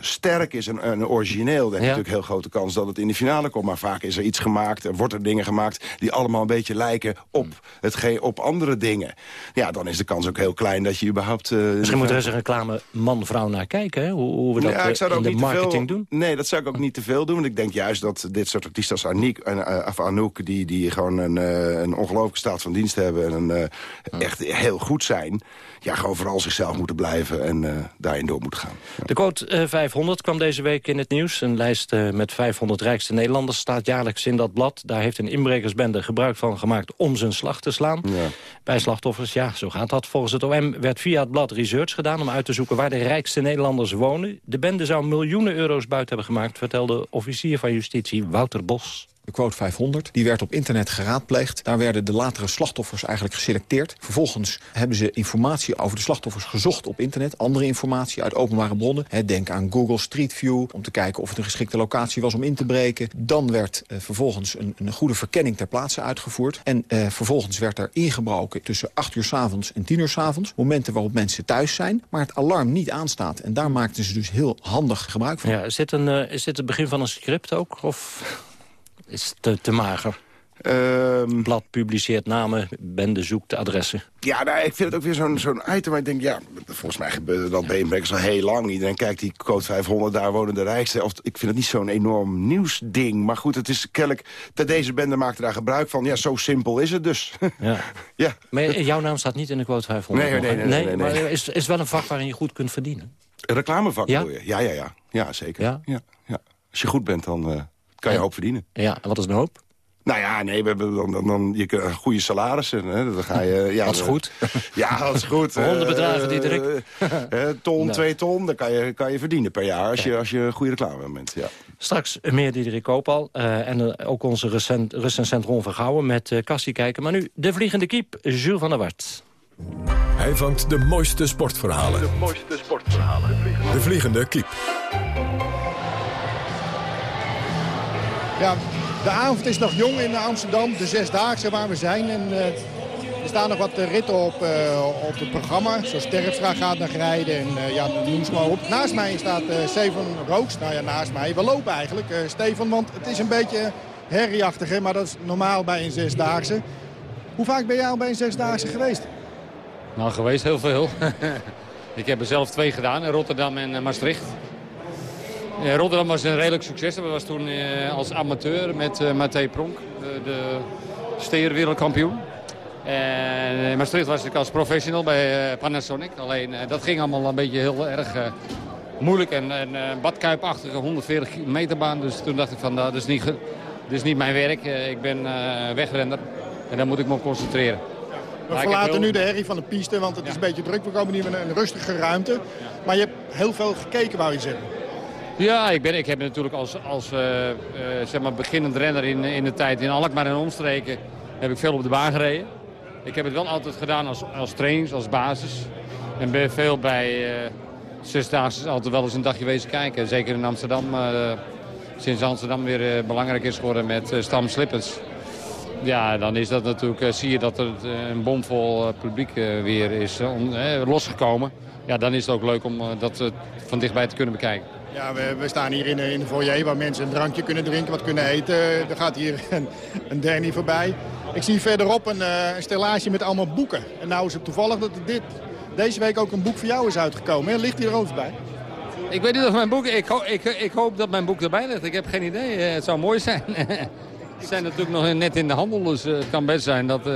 sterk is en, en origineel... dan heb je natuurlijk heel grote kans dat het in de finale komt. Maar vaak is er iets gemaakt, er wordt er dingen gemaakt... die allemaal een beetje lijken op, het op andere dingen. Ja, dan is de kans ook heel klein dat je überhaupt... Uh, Misschien moet er eens een reclame man-vrouw naar kijken, hè? Hoe, hoe we dat ja, ik zou in de marketing veel, doen. Nee, dat zou ik ook niet te veel doen. Want ik denk juist dat dit soort artiesten als Aniek, en, of Anouk... die, die gewoon een een ongelooflijke staat van dienst hebben... en een, uh, echt heel goed zijn... ja, gewoon vooral zichzelf moeten blijven en uh, daarin door moeten gaan. Ja. De quote uh, 500 kwam deze week in het nieuws. Een lijst met 500 rijkste Nederlanders staat jaarlijks in dat blad. Daar heeft een inbrekersbende gebruik van gemaakt om zijn slag te slaan. Ja. Bij slachtoffers, ja, zo gaat dat. Volgens het OM werd via het blad research gedaan... om uit te zoeken waar de rijkste Nederlanders wonen. De bende zou miljoenen euro's buiten hebben gemaakt... vertelde officier van justitie Wouter Bos. De quote 500, die werd op internet geraadpleegd. Daar werden de latere slachtoffers eigenlijk geselecteerd. Vervolgens hebben ze informatie over de slachtoffers gezocht op internet. Andere informatie uit openbare bronnen. Denk aan Google Street View, om te kijken of het een geschikte locatie was om in te breken. Dan werd uh, vervolgens een, een, goede verkenning ter plaatse uitgevoerd. En uh, vervolgens werd er ingebroken tussen 8 uur 's avonds en 10 uur 's avonds. Momenten waarop mensen thuis zijn, maar het alarm niet aanstaat. En daar maakten ze dus heel handig gebruik van. Ja, is, dit een, uh, is dit het begin van een script ook? Of is te, te mager? Ehm, Blad publiceert namen, bende zoekt adressen. Ja, nou, ik vind het ook weer zo'n zo'n item waar ik denk... ja, volgens mij gebeurt dat BNBrekkers al heel lang. Iedereen kijkt die code 500, daar wonen de rijkste. Of, ik vind het niet zo'n enorm nieuwsding. Maar goed, het is kennelijk... dat deze bende maakte daar gebruik van. Ja, zo simpel is het dus. Ja. ja. Maar jouw naam staat niet in de quote 500? Nee, nee, nee, nee, nee, Maar is, is wel een vak waarin je goed kunt verdienen? Een reclamevak Ja? wil je? Ja, ja, ja. Ja, zeker. Ja? Ja, ja. Als je goed bent, dan eh, kan je Ja. ook verdienen. Ja, en wat is een hoop? Nou ja, nee, we hebben dan, dan, dan je kunt goede salarissen. Hè, dan ga je, ja, Dat is goed. Ja, dat is goed. Honderdbedragen, Eh, Diederik. eh, ton, Nou. twee ton, dan kan je, kan je verdienen per jaar als je, als je een goede reclame bent. Ja. Straks meer Diederik Koopal. eh, en eh, ook onze recent, recensent Ron Vergouwen met uh, kijken. Maar nu de vliegende kiep, Jules van der Wart. Hij vangt de mooiste sportverhalen. De mooiste sportverhalen. De vliegende kiep. Ja, de avond is nog jong in Amsterdam, de Zesdaagse waar we zijn. En, eh, er staan nog wat eh, ritten op, eh, op het programma. Zoals Terpstra gaat nog rijden en ja, noem ze maar op. Naast mij staat Steven Rooks. Nou ja, naast mij. We lopen eigenlijk, Steven, want het is een beetje herrieachtig. Hè, maar dat is normaal bij een Zesdaagse. Hoe vaak ben jij al bij een Zesdaagse geweest? Nou, geweest heel veel. ik heb er zelf twee gedaan, in Rotterdam en Maastricht. Eh, Rotterdam was een redelijk succes. Dat was toen eh, als amateur met uh, Matthé Pronk, de, steerwereldkampioen. En in Maastricht was ik als professional bij Panasonic. Alleen dat ging allemaal een beetje heel erg moeilijk en, en uh, badkuipachtige 140 meter baan. Dus toen dacht ik van, nou, dat, is niet, dat is niet mijn werk. ik ben wegrenner en daar moet ik me op concentreren. We verlaten nu de herrie van de piste, want het is een beetje druk. We komen hier in een rustige ruimte. Maar je hebt heel veel gekeken, wou je zeggen. Ja, ik, ben, ik heb natuurlijk als, als uh, uh, zeg maar beginnend renner in, in de tijd in Alkmaar en omstreken... heb ik veel op de baan gereden. Ik heb het wel altijd gedaan als, als trainings, als basis. En ben veel bij uh, zesdaagse altijd wel eens een dagje wezen kijken. Zeker in Amsterdam, sinds Amsterdam weer belangrijk is geworden met Stam Slippers. Ja, dan is dat natuurlijk, zie je dat er een bomvol publiek weer is losgekomen. Ja, dan is het ook leuk om dat van dichtbij te kunnen bekijken. Ja, we, we, staan hier in de, in de foyer waar mensen een drankje kunnen drinken, wat kunnen eten. Er gaat hier een, een Danny voorbij. Ik zie verderop een, uh, een stellage met allemaal boeken. En nou is het toevallig dat dit, deze week ook een boek voor jou is uitgekomen. Hè? Ligt hier er ook bij? Ik weet niet of mijn boek... Ik, ho ik, ik, hoop dat mijn boek erbij ligt. Ik heb geen idee. Uh, het zou mooi zijn. Ze zijn natuurlijk nog net in de handel, dus uh, het kan best zijn dat,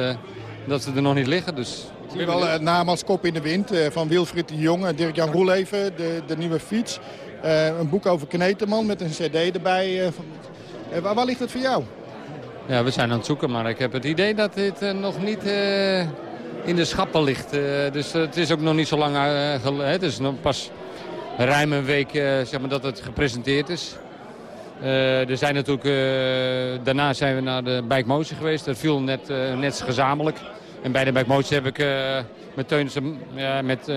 dat ze er nog niet liggen. Dus ik zie wel het naam als kop in de wind van Wilfried de Jong, Dirk-Jan Roeleven, de, de nieuwe fiets. Uh, een boek over Kneteman met een cd erbij. Van, uh, waar, waar, ligt het voor jou? Ja, we zijn aan het zoeken, maar ik heb het idee dat dit nog niet in de schappen ligt. dus het is ook nog niet zo lang geleden. Het is nog pas ruim een week zeg maar, dat het gepresenteerd is. er zijn natuurlijk, daarna zijn we naar de Bike Motion geweest. Dat viel net, net gezamenlijk. En bij de Bike Motion heb ik met Teunissen, met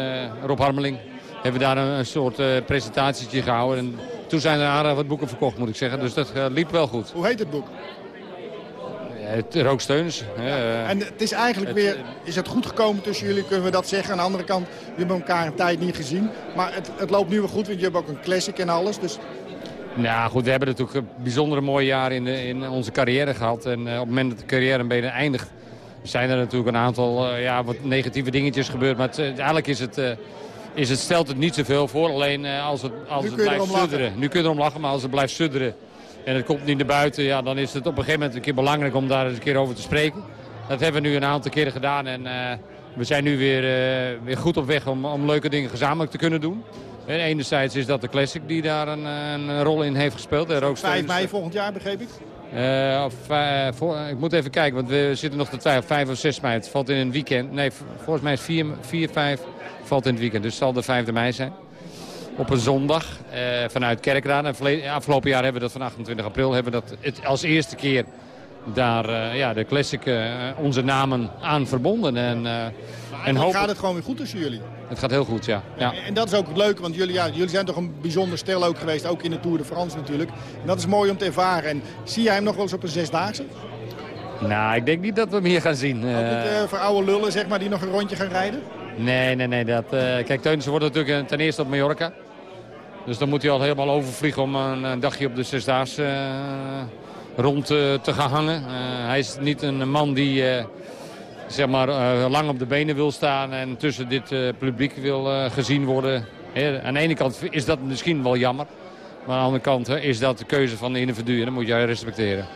Rob Harmeling hebben we daar een, een soort uh, presentatietje gehouden. En toen zijn er aardig wat boeken verkocht, moet ik zeggen. Dus dat uh, liep wel goed. Hoe heet het boek? Ja, het Rooksteuns. Ja, en het is eigenlijk het, weer, is het goed gekomen tussen jullie, kunnen we dat zeggen. Aan de andere kant, we hebben elkaar een tijd niet gezien. Maar het, het loopt nu weer goed, want je hebt ook een classic en alles. Dus... Nou goed, we hebben natuurlijk een bijzondere mooie jaar in, de, in onze carrière gehad. En uh, op het moment dat de carrière een beetje eindigt... zijn er natuurlijk een aantal ja, wat negatieve dingetjes gebeurd. Maar het, eigenlijk is het is het, stelt het niet zoveel voor. Alleen uh, als het, als het blijft sudderen. Nu kun je erom lachen, maar als het blijft sudderen en het komt niet naar buiten... Ja, dan is het op een gegeven moment een keer belangrijk om daar eens een keer over te spreken. Dat hebben we nu een aantal keren gedaan en uh, we zijn nu weer, uh, weer goed op weg om, om leuke dingen gezamenlijk te kunnen doen. En enerzijds is dat de Classic die daar een, een rol in heeft gespeeld. 5 mei volgend jaar, begreep ik? Uh, of, uh, voor, ik moet even kijken, want we zitten nog te twijfelen. 5 of 6 mei, het valt in een weekend. Nee, volgens mij is 4, 4 5 valt in het weekend. Dus zal de 5e mei zijn. Op een zondag uh, vanuit Kerkrade. Afgelopen jaar hebben we dat van 28 april. Hebben we dat het als eerste keer daar uh, ja, de Classic uh, onze namen aan verbonden. En, en hopen... gaat het gewoon weer goed tussen jullie? Het gaat heel goed, ja. ja. En dat is ook het leuke, want jullie, ja, jullie zijn toch een bijzonder stel ook geweest. Ook in de Tour de France natuurlijk. En dat is mooi om te ervaren. En zie jij hem nog wel eens op een zesdaagse? Nou, ik denk niet dat we hem hier gaan zien. Ook niet voor oude lullen, zeg maar, die nog een rondje gaan rijden? Nee, nee, nee. Dat, uh, kijk, Teunissen wordt natuurlijk ten eerste op Mallorca. Dus dan moet hij al helemaal overvliegen om een, een dagje op de Zesdaagse uh, rond te gaan hangen. hij is niet een man die zeg maar, lang op de benen wil staan en tussen dit publiek wil gezien worden. aan de ene kant is dat misschien wel jammer. Maar aan de andere kant is dat de keuze van de individu en dat moet jij respecteren.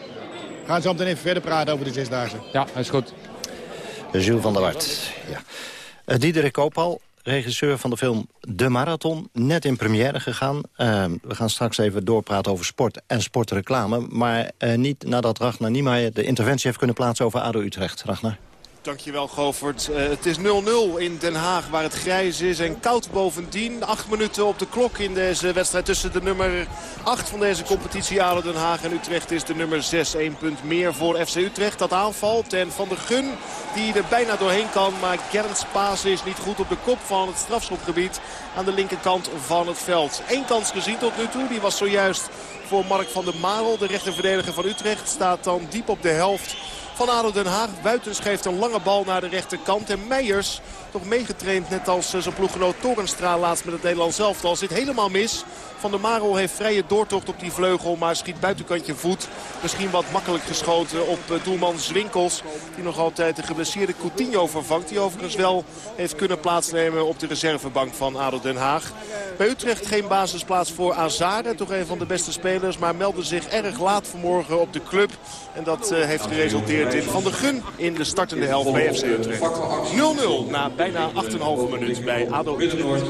We gaan zo meteen even verder praten over de Zesdaagse. Ja, dat is goed. Jules van der Wart. Ja. Uh, Diederik Koopal, regisseur van de film De Marathon. Net in première gegaan. Uh, we gaan straks even doorpraten over sport en sportreclame. Maar uh, niet nadat Ragnar Niemeyer de interventie heeft kunnen plaatsen over ADO Utrecht. Ragnar. Dankjewel Govert. Uh, het is 0-0 in Den Haag waar het grijs is en koud bovendien. Acht minuten op de klok in deze wedstrijd tussen de nummer 8 van deze competitie Den Haag en Utrecht is de nummer 6. 1 punt meer voor FC Utrecht. Dat aanvalt en Van de Gun die er bijna doorheen kan. Maar Gerns Paas is niet goed op de kop van het strafschopgebied aan de linkerkant van het veld. Eén kans gezien tot nu toe. Die was zojuist voor Mark van der Marel. De rechterverdediger van Utrecht staat dan diep op de helft van ADO Den Haag. Buitens geeft een lange bal naar de rechterkant. En Meijers, toch meegetraind net als eh, zijn ploeggenoot Torenstra laatst met het Nederlands elftal, zit helemaal mis. Van der Marel heeft vrije doortocht op die vleugel. Maar schiet buitenkantje voet. Misschien wat makkelijk geschoten op eh, doelman Zwinkels. Die nog altijd de geblesseerde Coutinho vervangt. Die overigens wel heeft kunnen plaatsnemen op de reservebank van ADO Den Haag. Bij Utrecht geen basisplaats voor Azade. Toch een van de beste spelers. Maar meldde zich erg laat vanmorgen op de club. En dat uh, heeft geresulteerd in Van der Gun in de startende helft bij FC Utrecht. 0-0 na bijna 8,5 minuut bij ADO Utrecht.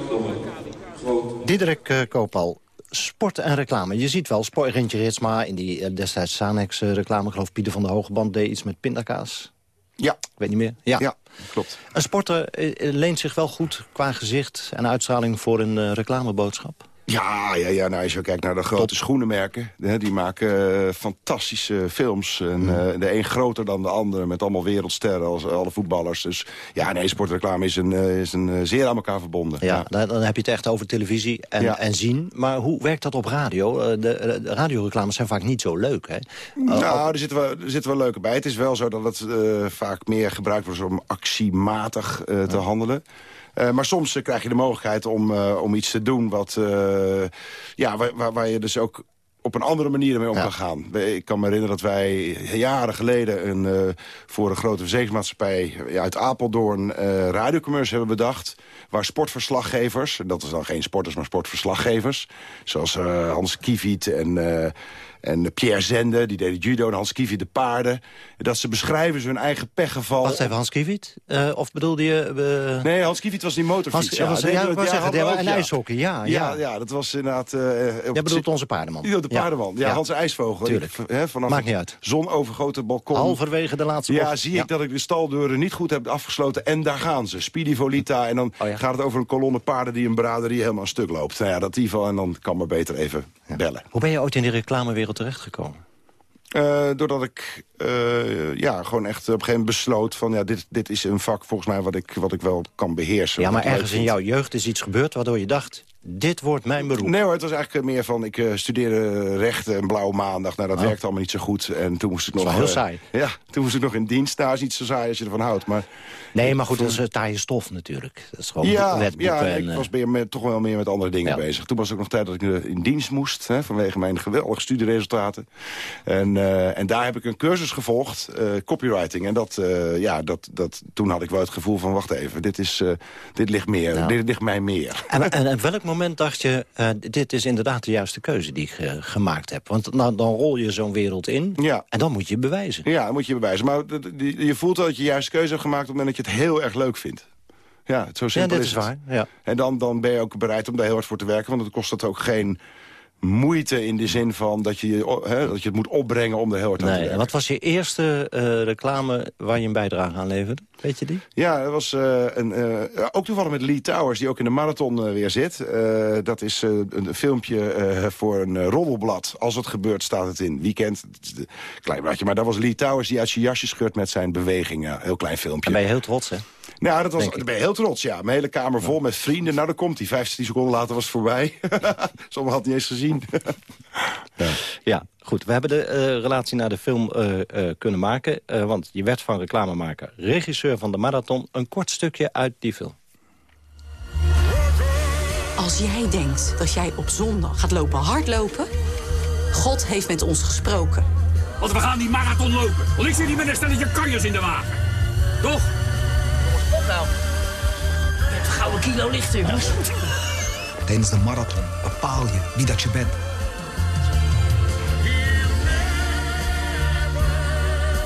Diederik uh, Koopal, sport en reclame. Je ziet wel, Rintje Ritsma in die uh, destijds Sanex uh, reclame... geloof Pieter van der Hogeband deed iets met pindakaas. Ja. Ik weet niet meer. Ja, ja klopt. Een sporter leent zich wel goed qua gezicht en uitstraling voor een reclameboodschap? Ja, ja, ja nou, als je kijkt naar de grote schoenenmerken... Hè, die maken uh, fantastische films. En, uh, de een groter dan de andere, met allemaal wereldsterren als alle voetballers. Dus ja, nee, sportreclame is, een, uh, is een, zeer aan elkaar verbonden. Ja, ja, Dan, heb je het echt over televisie en, ja. en zien. Maar hoe werkt dat op radio? De, de radioreclames zijn vaak niet zo leuk, hè? Nou, er zitten, wel, er zitten wel leuke bij. Het is wel zo dat het vaak meer gebruikt wordt om actiematig te handelen. Uh, maar soms uh, krijg je de mogelijkheid om, uh, om iets te doen wat, ja, waar, waar, je dus ook op een andere manier mee om ja. kan gaan. Ik kan me herinneren dat wij jaren geleden een, voor een grote verzekeringsmaatschappij uit Apeldoorn radiocommerce hebben bedacht. Waar sportverslaggevers, dat is dan geen sporters, maar sportverslaggevers, zoals Hans Kieviet en en Pierre Zende, die deden judo. En Hans Kievit de paarden. Dat ze beschrijven ze hun eigen pechgeval. Wacht even, Hans Kievit? Uh, of bedoelde je... Uh... Nee, Hans Kievit was die motorfiets. Hans, ja, was, ja, ja, ja, zeggen, ja, en ijshockey, ja, ja. Ja, dat was inderdaad... Uh, Jij bedoelt onze paardenman. Ja, de paardenman. Ja, Hans IJsvogel. Tuurlijk. He, vanaf Maakt niet uit. zonovergoten balkon. Halverwege de laatste bocht. Ja, zie ik dat ik de staldeuren niet goed heb afgesloten. En daar gaan ze. Speedy Volita. En dan oh, gaat het over een kolonne paarden die een braderie helemaal een stuk loopt. Nou ja, dat die van. En dan kan maar beter even bellen. Hoe ben je ooit in die reclamewereld terechtgekomen? Uh, doordat ik uh, ja, gewoon echt op een gegeven moment besloot van... ja, dit, dit is een vak volgens mij wat ik, wat ik wel kan beheersen. Ja, maar ergens in jouw jeugd is iets gebeurd waardoor je dacht... dit wordt mijn beroep. Nee hoor, het was eigenlijk meer van... ik uh, studeerde rechten en blauwe maandag. Nou, dat oh. werkte allemaal niet zo goed. En toen moest ik nog... Dat heel saai. Ja, toen moest ik nog in dienst. Nou, is niet zo saai als je ervan houdt. Maar, nee, maar goed, dat is taaie stof natuurlijk. Dat is gewoon ja. Ja, en, ik was meer met, toch wel meer met andere dingen ja. bezig. Toen was ook nog tijd dat ik in dienst moest. Hè, vanwege mijn geweldige studieresultaten. En, en daar heb ik een cursus gevolgd, uh, copywriting. En dat, uh, ja, dat, dat, toen had ik wel het gevoel van, wacht even, dit, is, uh, dit ligt meer, ja. dit ligt mij meer. En, en op welk moment dacht je, dit is inderdaad de juiste keuze die ik gemaakt heb? Want nou, dan rol je zo'n wereld in ja. en dan moet je bewijzen. Ja, dan moet je bewijzen. Maar je voelt wel dat je de juiste keuze hebt gemaakt op het moment dat je het heel erg leuk vindt. Ja, zo simpel ja, dit is, is waar. Ja. En dan, dan ben je ook bereid om daar heel hard voor te werken. Want het kost dat ook geen moeite in de zin van dat je, dat je het moet opbrengen om er heel hard aan nee, te werken. Wat was je eerste uh, reclame waar je een bijdrage aan leverde? Weet je die? Ja, dat was uh, een, uh, ook toevallig met Lee Towers, die ook in de marathon weer zit. dat is een filmpje voor een roddelblad. Als het gebeurt, staat het in. Weekend, klein bladje. Maar dat was Lee Towers die uit zijn jasje scheurt met zijn bewegingen. Heel klein filmpje. Dan ben je heel trots, hè? Nou, dat was, daar ben je heel trots, ja. Mijn hele kamer vol met vrienden. Nou, daar komt hij. 15 seconden later was het voorbij. Sommigen had niet eens gezien. ja. ja. goed. We hebben de uh, relatie naar de film uh, uh, kunnen maken. want je werd van reclamemaker regisseur van de marathon. Een kort stukje uit die film. Als jij denkt dat jij op zondag gaat lopen hardlopen... God heeft met ons gesproken. Want we gaan die marathon lopen. Want ik zit niet met een stelletje kanjers in de wagen. Toch? Kilo lichter. Tijdens de marathon bepaal je wie dat je bent.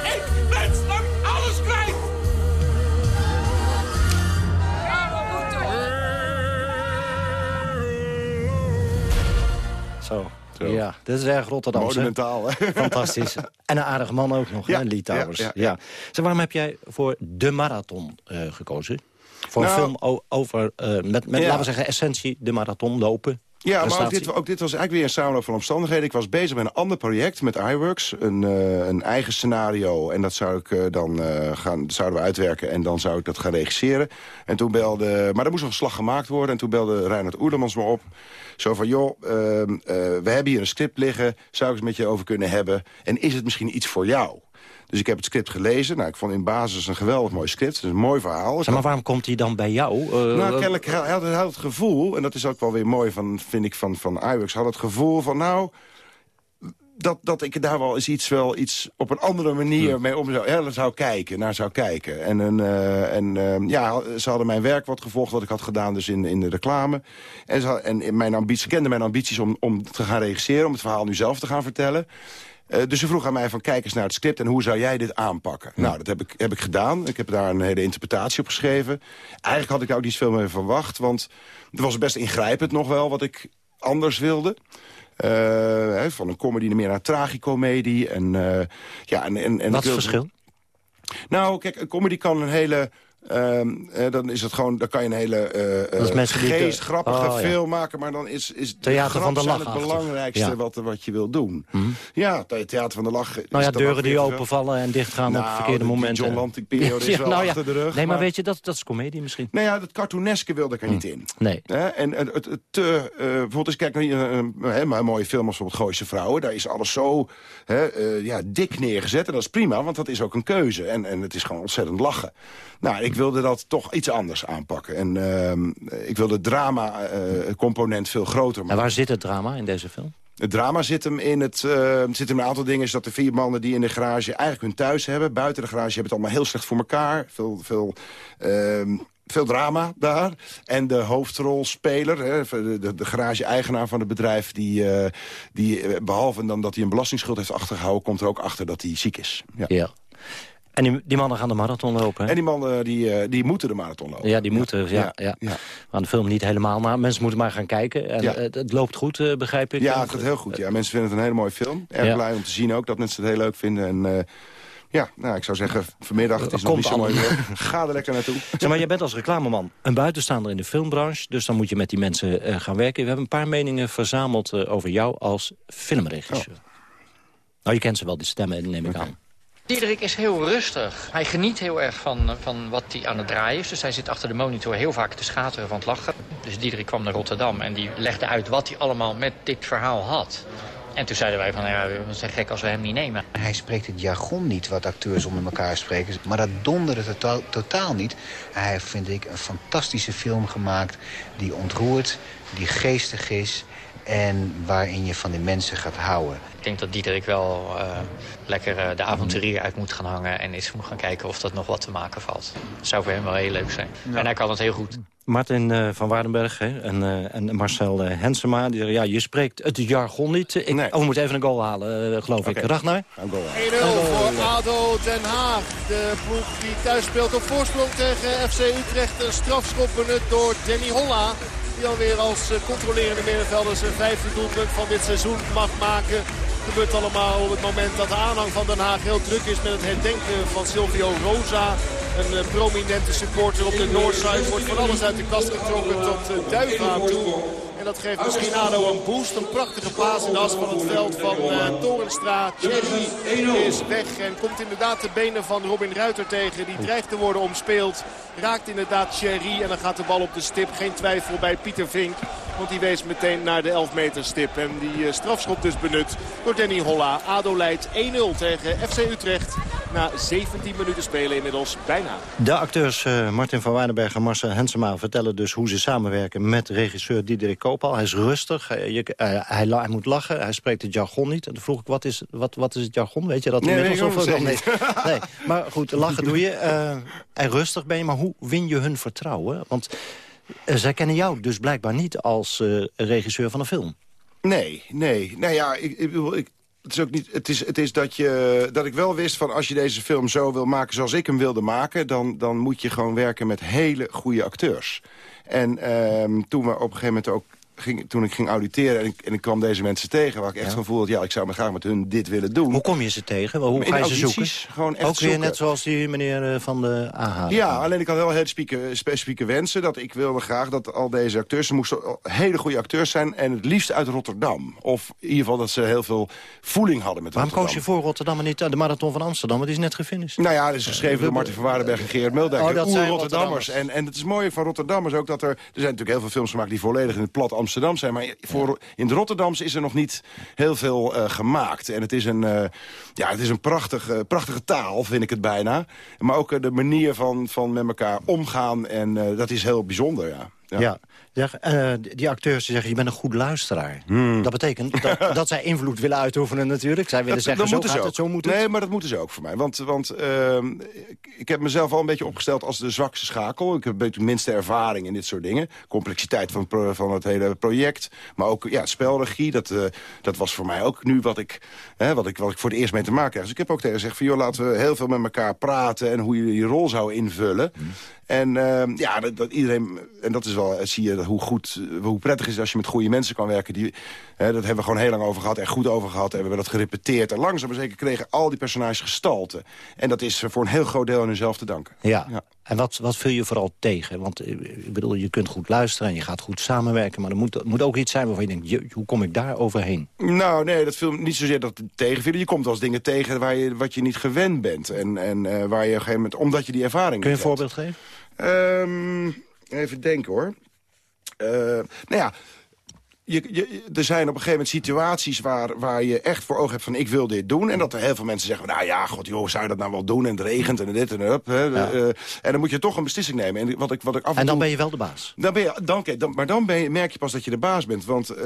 Ik ben straks alles kwijt! Zo. Ja, dit is erg Rotterdam. Monumentaal, hè? Fantastisch. En een aardige man ook nog, Ja, hè, Lee Towers. ja, Ja, ja, ja. Zeg, waarom heb jij voor de marathon eh, gekozen? Voor een Nou- film over, eh, met, met Ja. laten we zeggen, essentie, de marathon lopen. Ja, maar ook dit, ook dit was eigenlijk weer een samenloop van omstandigheden. Ik was bezig met een ander project met iWorks. Een, eh, een eigen scenario. En dat zou ik eh, dan gaan, zouden we uitwerken. En dan zou ik dat gaan regisseren. En toen belde... Maar er moest nog een slag gemaakt worden. En toen belde Reinhard Oerlemans me op. Zo van, joh, ehm, eh, we hebben hier een script liggen. Zou ik het met je over kunnen hebben? En is het misschien iets voor jou? Dus ik heb het script gelezen. Nou, ik vond in basis een geweldig mooi script. Het is een mooi verhaal. Zeg maar waarom komt hij dan bij jou? Eh, Nou, kennelijk hij had, hij had het gevoel, en dat is ook wel weer mooi van, vind ik, van, van iWorks... had het gevoel van, nou, dat, dat ik daar wel eens iets, wel iets op een andere manier mee om zou, ja, zou kijken, naar zou kijken. En, een, eh, en eh, ja, ze hadden mijn werk wat gevolgd, wat ik had gedaan dus in, in de reclame. En, ze, had- en in mijn ambitie, kenden mijn ambities om, om te gaan regisseren, om het verhaal nu zelf te gaan vertellen. Eh, dus ze vroeg aan mij van kijk eens naar het script en hoe zou jij dit aanpakken? Nou, dat heb ik, heb ik gedaan. Ik heb daar een hele interpretatie op geschreven. Eigenlijk had ik daar ook niet veel meer verwacht, want het was best ingrijpend nog wel wat ik anders wilde. Eh, hè, van een comedy naar meer naar een tragicomedie. En, eh, ja, en, en, en Wat is het verschil? Nou, kijk, een comedy kan een hele... ehm, eh, dan is het gewoon, dan kan je een hele de- geest, grappige Oh, ja. film maken, maar dan is, is Theater van de lach het belangrijkste Ja. wat, wat je wil doen. Mhm. Ja, the- theater van de lach. is Nou ja, deuren die openvallen en dichtgaan op Nou, verkeerde die momenten. John Lanting-periode is wel achter de rug, Nee, maar, maar- weet je, dat, dat is comedie misschien. Nou ja, dat cartooneske wilde ik er niet in. Nee. En het, het, eh, bijvoorbeeld eens kijk naar een, een, een, een mooie film als bijvoorbeeld Gooise Vrouwen. Daar is alles zo ja, dik neergezet. En dat is prima, want dat is ook een keuze. En, en het is gewoon ontzettend lachen. Nou, ik wilde dat toch iets anders aanpakken. En ehm, ik wilde het drama-component veel groter En maken. waar zit het drama in deze film? Het drama zit hem in het eh, zit hem een aantal dingen. Is dat de vier mannen die in de garage eigenlijk hun thuis hebben. Buiten de garage hebben het allemaal heel slecht voor elkaar. Veel, veel, ehm, veel drama daar. En de hoofdrolspeler, hè, de, de, garage-eigenaar van het bedrijf... die, eh, die eh, behalve dan dat hij een belastingsschuld heeft achtergehouden... komt er ook achter dat hij ziek is. Ja. Ja. En die, die mannen gaan de marathon lopen, hè? En die mannen die, eh, die moeten de marathon lopen. Ja, die moeten, ja. ja, ja. Maar de film niet helemaal, maar mensen moeten maar gaan kijken. En Ja. het, het loopt goed, eh, begrijp ik. Ja, het gaat heel goed. Ja. Mensen vinden het een hele mooie film. Erg blij om te zien ook dat mensen het heel leuk vinden. En eh, ja, nou, ik zou zeggen, vanmiddag, het is nog Komt niet zo mooi weer. Ga er lekker naartoe. Zeg maar, jij bent als reclameman een buitenstaander in de filmbranche... dus dan moet je met die mensen eh, gaan werken. We hebben een paar meningen verzameld eh, over jou als filmregisseur. Nou, je kent ze wel, die stemmen, neem ik aan. Diederik is heel rustig. Hij geniet heel erg van, van wat hij aan het draaien is. Dus hij zit achter de monitor heel vaak te schateren van het lachen. Dus Diederik kwam naar Rotterdam en die legde uit wat hij allemaal met dit verhaal had. En toen zeiden wij van, ja, we zijn gek als we hem niet nemen. Hij spreekt het jargon niet wat acteurs onder elkaar spreken. Maar dat donderde totaal, totaal niet. Hij heeft, vind ik, een fantastische film gemaakt... die ontroert, die geestig is... en waarin je van die mensen gaat houden. Ik denk dat Diederik wel eh, lekker eh, de avonturier uit moet gaan hangen... en eens moet gaan kijken of dat nog wat te maken valt. Dat zou voor hem wel heel leuk zijn. En hij kan het heel goed. Martin eh, van Waardenberg hè, en, eh, en Marcel eh, Hensema. Die, zeggen, ja, je spreekt het jargon niet. Ik, Oh, we moeten even een goal halen, geloof ik. Ragnar? 1-0 voor ADO Den Haag. De ploeg die thuis speelt op voorsprong tegen FC Utrecht. Een strafschop benut door Danny Holla. Die alweer als eh, controlerende middenvelder zijn vijfde doelpunt van dit seizoen mag maken. Gebeurt allemaal op het moment dat de aanhang van Den Haag heel druk is met het herdenken van Silvio Rosa. Een eh, prominente supporter op de Noordside wordt van alles uit de kast getrokken tot uh, duiven toe. En dat geeft misschien ADO een boost. Een prachtige paas in de as van het veld van uh, Torenstra. Thierry is weg en komt inderdaad de benen van Robin Ruiter tegen. Die dreigt te worden omspeeld. Raakt inderdaad Thierry en dan gaat de bal op de stip. Geen twijfel bij Pieter Vink. Want die wees meteen naar de 11 meter stip. En die uh, strafschop dus benut door Danny Holla. ADO leidt 1-0 tegen FC Utrecht na 17 minuten spelen inmiddels bijna. De acteurs uh, Martin van Wijnenberg en Marcel Hensema vertellen dus hoe ze samenwerken met regisseur Diederik Koopal. Hij is rustig, hij, je, uh, hij, hij, moet lachen, hij spreekt het jargon niet. En dan vroeg ik, wat is, wat, wat is het jargon? Weet je dat nee, inmiddels? Nee, of, nee. nee. Maar goed, lachen doe je. Uh, en rustig ben je, maar hoe win je hun vertrouwen? Want zij kennen jou dus blijkbaar niet als regisseur van een film. Nee, nee. Nou ja, ik, ik, ik, het is ook niet. Het is, het is dat, je, dat ik wel wist van als je deze film zo wil maken zoals ik hem wilde maken, dan, dan moet je gewoon werken met hele goede acteurs. En um, toen we op een gegeven moment ook ging, toen ik ging auditeren en ik, en ik kwam deze mensen tegen... waar ik echt Ja. van voelde, ja, ik zou me graag met hun dit willen doen. Hoe kom je ze tegen? Hoe In ga je ze zoeken? gewoon echt Ook weer zoeken. net zoals die meneer eh, van de AH. Ja, alleen ik had wel hele specifieke, specifieke wensen. Dat ik wilde graag dat al deze acteurs... ze moesten hele goede acteurs zijn en het liefst uit Rotterdam. Of in ieder geval dat ze heel veel voeling hadden met Waarom Rotterdam. koos je voor Rotterdam en niet eh, de Marathon van Amsterdam? Want die is net gefinished. Nou ja, dat is geschreven door Martin van Waardenberg en Gerard Mulder. Oh, dat zijn Rotterdamers. En, en het is mooi van Rotterdammers ook dat er... Er zijn natuurlijk heel veel films gemaakt die volledig in het plat Amsterdam zijn. Maar voor, in het Rotterdams is er nog niet heel veel eh, gemaakt. En het is een, eh, ja, het is een prachtige, prachtige taal, vind ik het bijna. Maar ook eh, de manier van, van met elkaar omgaan. En eh, dat is heel bijzonder, ja. Ja. Zeg, eh, die acteurs zeggen, je bent een goed luisteraar. Dat betekent dat, dat zij invloed willen uitoefenen natuurlijk. Zij willen Dat- zeggen, dat zo gaat ze het, zo moet het. Nee, maar dat moeten ze ook voor mij. Want, want ehm, ik, heb mezelf al een beetje opgesteld als de zwakste schakel. Ik heb een beetje de minste ervaring in dit soort dingen. Complexiteit van, van het hele project. Maar ook ja, spelregie. Dat, eh, dat was voor mij ook nu wat ik, hè, wat, ik, wat ik voor het eerst mee te maken krijg. Dus ik heb ook tegen gezegd van... joh, laten we heel veel met elkaar praten... en hoe je die rol zou invullen. En ehm, ja, dat, dat iedereen, en dat is wel, zie je hoe goed, hoe prettig is het als je met goede mensen kan werken. Die, hè, dat hebben we gewoon heel lang over gehad en goed over gehad. En we hebben dat gerepeteerd. En langzaam maar zeker kregen al die personages gestalte. En dat is eh, voor een heel groot deel aan hunzelf te danken. Ja. En wat, wat viel je vooral tegen? Want eh, ik bedoel, je kunt goed luisteren en je gaat goed samenwerken... maar er moet, moet ook iets zijn waarvan je denkt, je, hoe kom ik daar overheen? Nou, nee, dat viel niet zozeer dat het tegenvielen. Je komt als dingen tegen waar je, wat je niet gewend bent. En, en eh, waar je op een gegeven moment, omdat je die ervaring Kun je een voorbeeld geven? Ehm, even denken hoor. Eh, nou ja, je, je, er zijn op een gegeven moment situaties waar, waar je echt voor ogen hebt van ik wil dit doen. En dat er heel veel mensen zeggen, nou ja, god joh, zou je dat nou wel doen? En het regent en dit en dat. Ja. Eh, en dan moet je toch een beslissing nemen. En wat ik, wat ik af en, En dan toe- ben je wel de baas. dan ben je, dan, maar dan ben je, merk je pas dat je de baas bent. Want eh,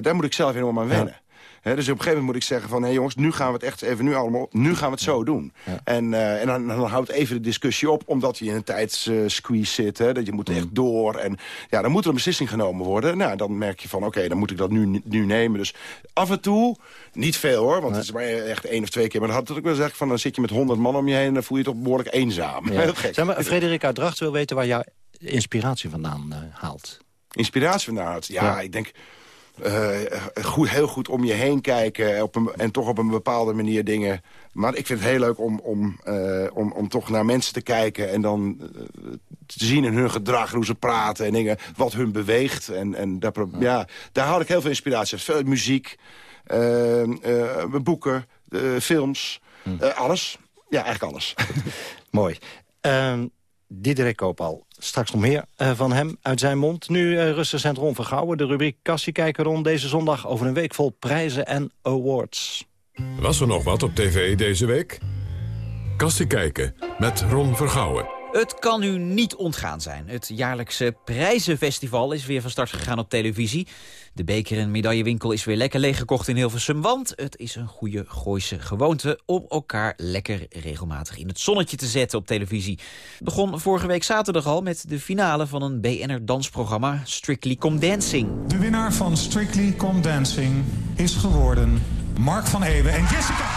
daar moet ik zelf enorm aan wennen. Dus op een gegeven moment moet ik zeggen van... hé jongens, nu gaan we het echt even nu allemaal... nu gaan we het zo doen. En, eh, en dan, dan houdt even de discussie op... omdat je in een tijdssqueeze zit. Hè, dat je moet echt door. En ja, dan moet er een beslissing genomen worden. Nou, dan merk je van... oké, dan moet ik dat nu, nu nemen. Dus af en toe, niet veel hoor... want het is maar echt één of twee keer. Maar dan had ik wel gezegd van... dan zit je met honderd man om je heen... en dan voel je je toch behoorlijk eenzaam. Ja. Heel gek. Zeg maar, Frederik uit Dracht wil weten waar jouw inspiratie vandaan eh, haalt. inspiratie vandaan haalt. Ja, Ja. ik denk... eh, goed, heel goed om je heen kijken op een, en toch op een bepaalde manier dingen. Maar ik vind het heel leuk om, om, eh, om, om toch naar mensen te kijken... en dan eh, te zien in hun gedrag, hoe ze praten en dingen, wat hun beweegt. En, en daar, ja. daar haal ik heel veel inspiratie uit. Veel muziek, eh, eh, boeken, eh, films, eh, alles. Ja, eigenlijk alles. Mooi. Ehm Diederik Koopal. Straks nog meer eh, van hem uit zijn mond. Nu uh, rustig Ron Vergouwen, de rubriek Kassie kijken rond deze zondag... over een week vol prijzen en awards. Was er nog wat op tv deze week? Kastie kijken met Ron Vergouwen. Het kan u niet ontgaan zijn. Het jaarlijkse prijzenfestival is weer van start gegaan op televisie. De beker- en medaillewinkel is weer lekker leeggekocht in Hilversum... want het is een goede Gooise gewoonte om elkaar lekker regelmatig in het zonnetje te zetten op televisie. Het begon vorige week zaterdag al met de finale van een BNR dansprogramma Strictly Come Dancing. De winnaar van Strictly Come Dancing is geworden Mark van Eeuwen en Jessica.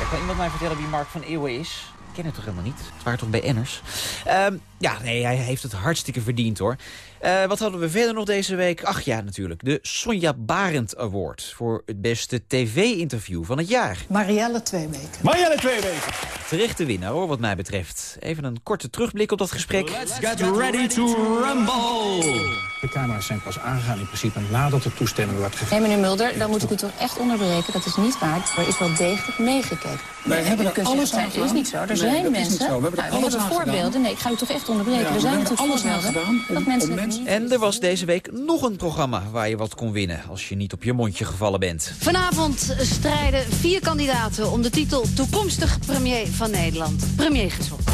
Ja, kan iemand mij vertellen wie Mark van Eeuwen is? Ken het toch helemaal niet? Het waren toch BN'ers? Ehm ja, nee, hij heeft het hartstikke verdiend, hoor. Eh, wat hadden we verder nog deze week? Ach ja, natuurlijk. De Sonja Barend Award voor het beste tv-interview van het jaar. Marielle twee weken. Marielle twee weken. Terechte winnaar, hoor, wat mij betreft. Even een korte terugblik op dat gesprek. Let's get ready to rumble. De camera's zijn pas aangegaan in principe nadat de toestemming werd gegeven. Nee, meneer Mulder, dan moet ik u toch echt onderbreken. Dat is niet waar. Er is wel degelijk meegekeken. Wij hebben er alles aan Het is niet zo. Er Nee, zijn dat is mensen... niet zo. We hebben er Nou, alles aan voorbeelden. gedaan. Nee, ik ga u toch echt onderbreken. Ja, er we zijn natuurlijk alles aan voorbeelden gedaan om- dat mensen niet... En er was deze week nog een programma waar je wat kon winnen... als je niet op je mondje gevallen bent. Vanavond strijden vier kandidaten om de titel toekomstig premier van Nederland. Premier gezocht.